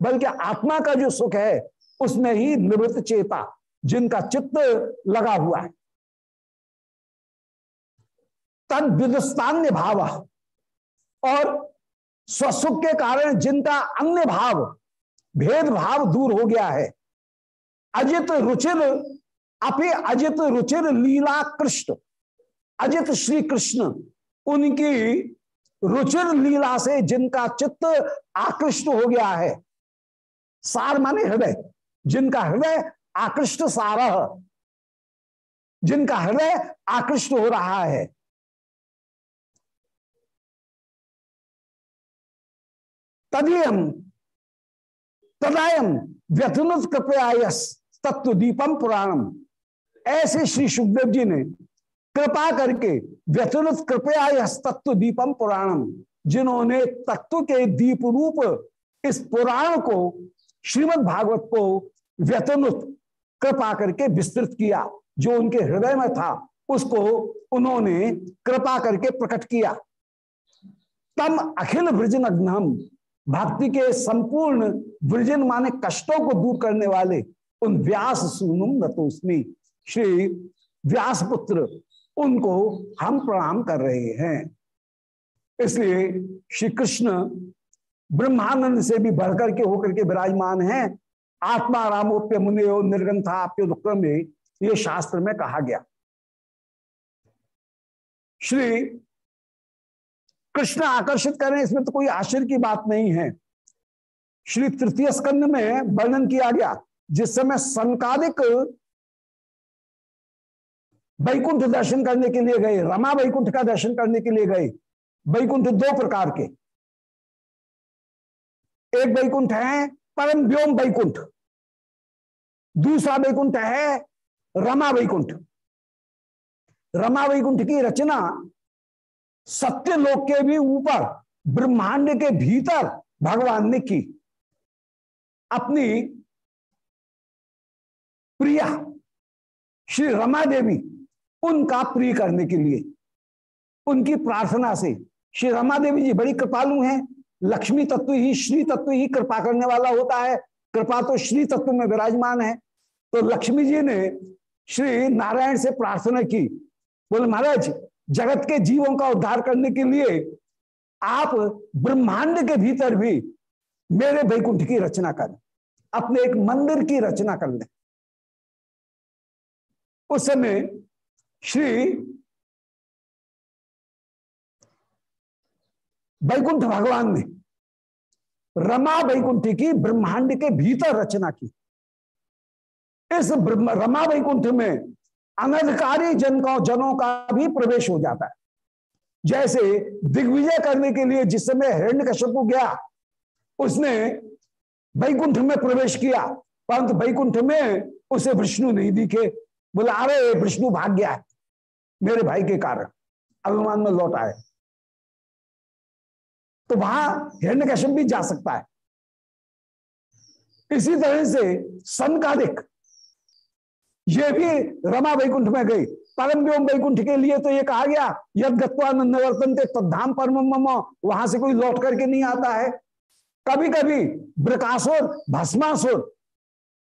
बल्कि आत्मा का जो सुख है उसमें ही निवृत्त चेता, जिनका चित्त लगा हुआ है। तद विदुस्तान्य भाव और स्वसुख के कारण जिनका अन्य भाव भेद भाव दूर हो गया है। अजित रुचिर, अपे अजित रुचिर लीला कृष्ण अजित श्री कृष्ण उनकी रुचिर लीला से जिनका चित्त आकृष्ट हो गया है। सार माने हृदय। जिनका हृदय आकृष्ट सारह जिनका हृदय आकृष्ट हो रहा है। तदीयम तदायम व्यथनुत कृपयायस तत्व दीपम पुराणम। ऐसे श्री सुखदेव जी ने कृपा करके व्यथनुत कृपया तत्व दीपम पुराणम, जिन्होंने तत्व के दीप रूप इस पुराण को श्रीमद् भागवत को व्यथनुत कृपा करके विस्तृत किया, जो उनके हृदय में था, उसको उन्होंने कृपा करके प्रकट किया। तम अखिल वृजनग्नम भक्ति के संपूर्ण वृजन माने कष्टों को दूर करने वाले, उन व्यास सुनुम नतोस्मी। श्री व्यास पुत्र उनको हम प्रणाम कर रहे हैं। इसलिए श्री कृष्ण ब्रह्मानंद से भी बढ़कर के होकर के विराजमान है। आत्मा रामोप्य मुनि निर्गंथाप्य में, ये शास्त्र में कहा गया। श्री कृष्ण आकर्षित करें, इसमें तो कोई आश्चर्य की बात नहीं है। श्री तृतीय स्कंद में वर्णन किया गया, जिस समय संकादिक वैकुंठ दर्शन करने के लिए गए, रमा वैकुंठ का दर्शन करने के लिए गए, वैकुंठ दो प्रकार के। एक वैकुंठ है परम व्योम वैकुंठ। दूसरा वैकुंठ है रमा वैकुंठ। रमा वैकुंठ की रचना सत्य लोक के भी ऊपर, ब्रह्मांड के भीतर भगवान ने की। अपनी प्रिया श्री रमा देवी उनका प्रिय करने के लिए, उनकी प्रार्थना से श्री रमा देवी जी बड़ी कृपालु हैं। लक्ष्मी तत्व ही श्री तत्व ही कृपा करने वाला होता है। कृपा तो श्री तत्व में विराजमान है। तो लक्ष्मी जी ने श्री नारायण से प्रार्थना की। बोले, महाराज, जगत के जीवों का उद्धार करने के लिए आप ब्रह्मांड के भीतर भी मेरे वैकुंठ की रचना करें, अपने एक मंदिर की रचना कर लें। उस समय श्री वैकुंठ भगवान ने रमा वैकुंठ की ब्रह्मांड के भीतर रचना की। इस रमा वैकुंठ में अनधिकारी जन का, जनों का भी प्रवेश हो जाता है। जैसे दिग्विजय करने के लिए जिस समय हिरण्य कश्यप गया, उसने वैकुंठ में प्रवेश किया, परंतु वैकुंठ में उसे विष्णु नहीं दिखे। बोला, अरे, विष्णु भाग गया है, मेरे भाई के कारण, अभिमान में लौट आए। तो वहाँ हिरण्य भी जा सकता है। इसी तरह से संकादिक ये भी रमा वैकुंठ में गई। परम व्योम वैकुंठ के लिए तो ये कहा गया, यद गत्वानंद वर्तनते तद्धाम परम वहाँ से कोई लौट करके नहीं आता है। कभी कभी ब्रकासुर, भस्मासुर,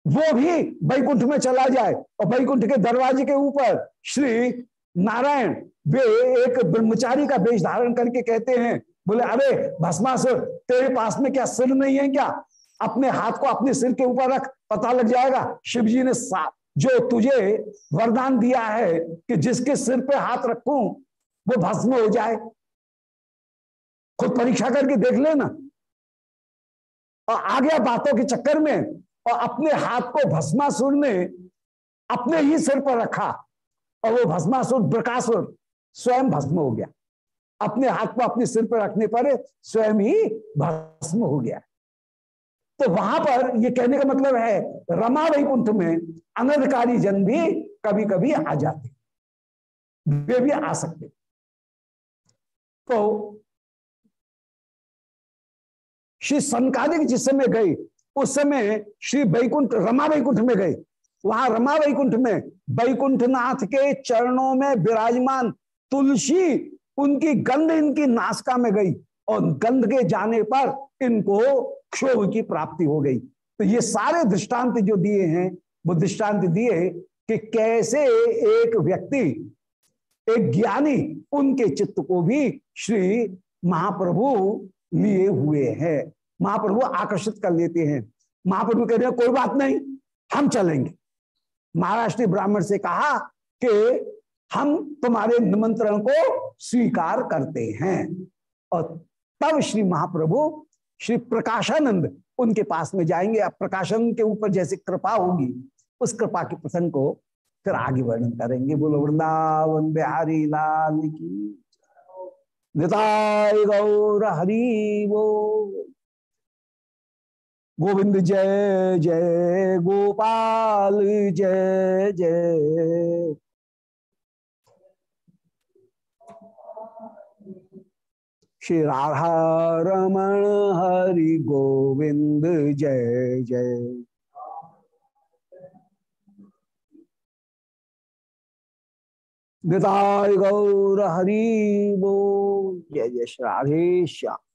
वो भी वैकुंठ में चला जाए और वैकुंठ के दरवाजे के ऊपर श्री नारायण, वे एक ब्रह्मचारी का वेश धारण करके कहते हैं बोले अरे भस्मासुर तेरे पास में क्या सिर नहीं है क्या? अपने हाथ को अपने सिर के ऊपर रख, पता लग जाएगा शिव जी ने जो तुझे वरदान दिया है कि जिसके सिर पे हाथ रखू, वो भस्म हो जाए। खुद परीक्षा करके देख लेना। और आ गया बातों के चक्कर में और अपने हाथ को भस्मासुर ने अपने ही सिर पर रखा और वो भस्मासुर ब्रकासुर स्वयं भस्म हो गया। अपने हाथ को अपने सिर पर रखने पर स्वयं ही भस्म हो गया। तो वहाँ पर ये कहने का मतलब है, रमा वैकुंठ में अनधिकारी जन भी कभी कभी आ जाते वे भी आ सकते तो श्री संकादिक जिस समय गए, उस समय श्री वैकुंठ, रमा वैकुंठ में गए। वहाँ रमा वैकुंठ में वैकुंठनाथ के चरणों में विराजमान तुलसी उनकी गंध इनकी नासका में गई और गंध के जाने पर इनको क्षोभ की प्राप्ति हो गई। तो ये सारे दृष्टांत जो दिए हैं, वो दृष्टांत दिए कि कैसे एक व्यक्ति, एक ज्ञानी उनके चित्त को भी श्री महाप्रभु लिए हुए हैं। महाप्रभु आकर्षित कर लेते हैं। महाप्रभु कह रहे हैं, कोई बात नहीं, हम चलेंगे। महाराष्ट्र ब्राह्मण से कहा कि हम तुम्हारे निमंत्रण को स्वीकार करते हैं। और तब श्री महाप्रभु, श्री प्रकाशानंद उनके पास में जाएँगे। अब प्रकाशानंद के ऊपर जैसे कृपा होगी, उस कृपा के प्रसंग को फिर आगे वर्णन करेंगे। बोलो, वृंदावन बिहारी, लाल की निताय गौर हरि वो। गोविंद जय जय, गोपाल जय जय। श्री राधा रमण हरि गोविंद जय जय। गौर हरि बो जय जय श्री राधेश्याम।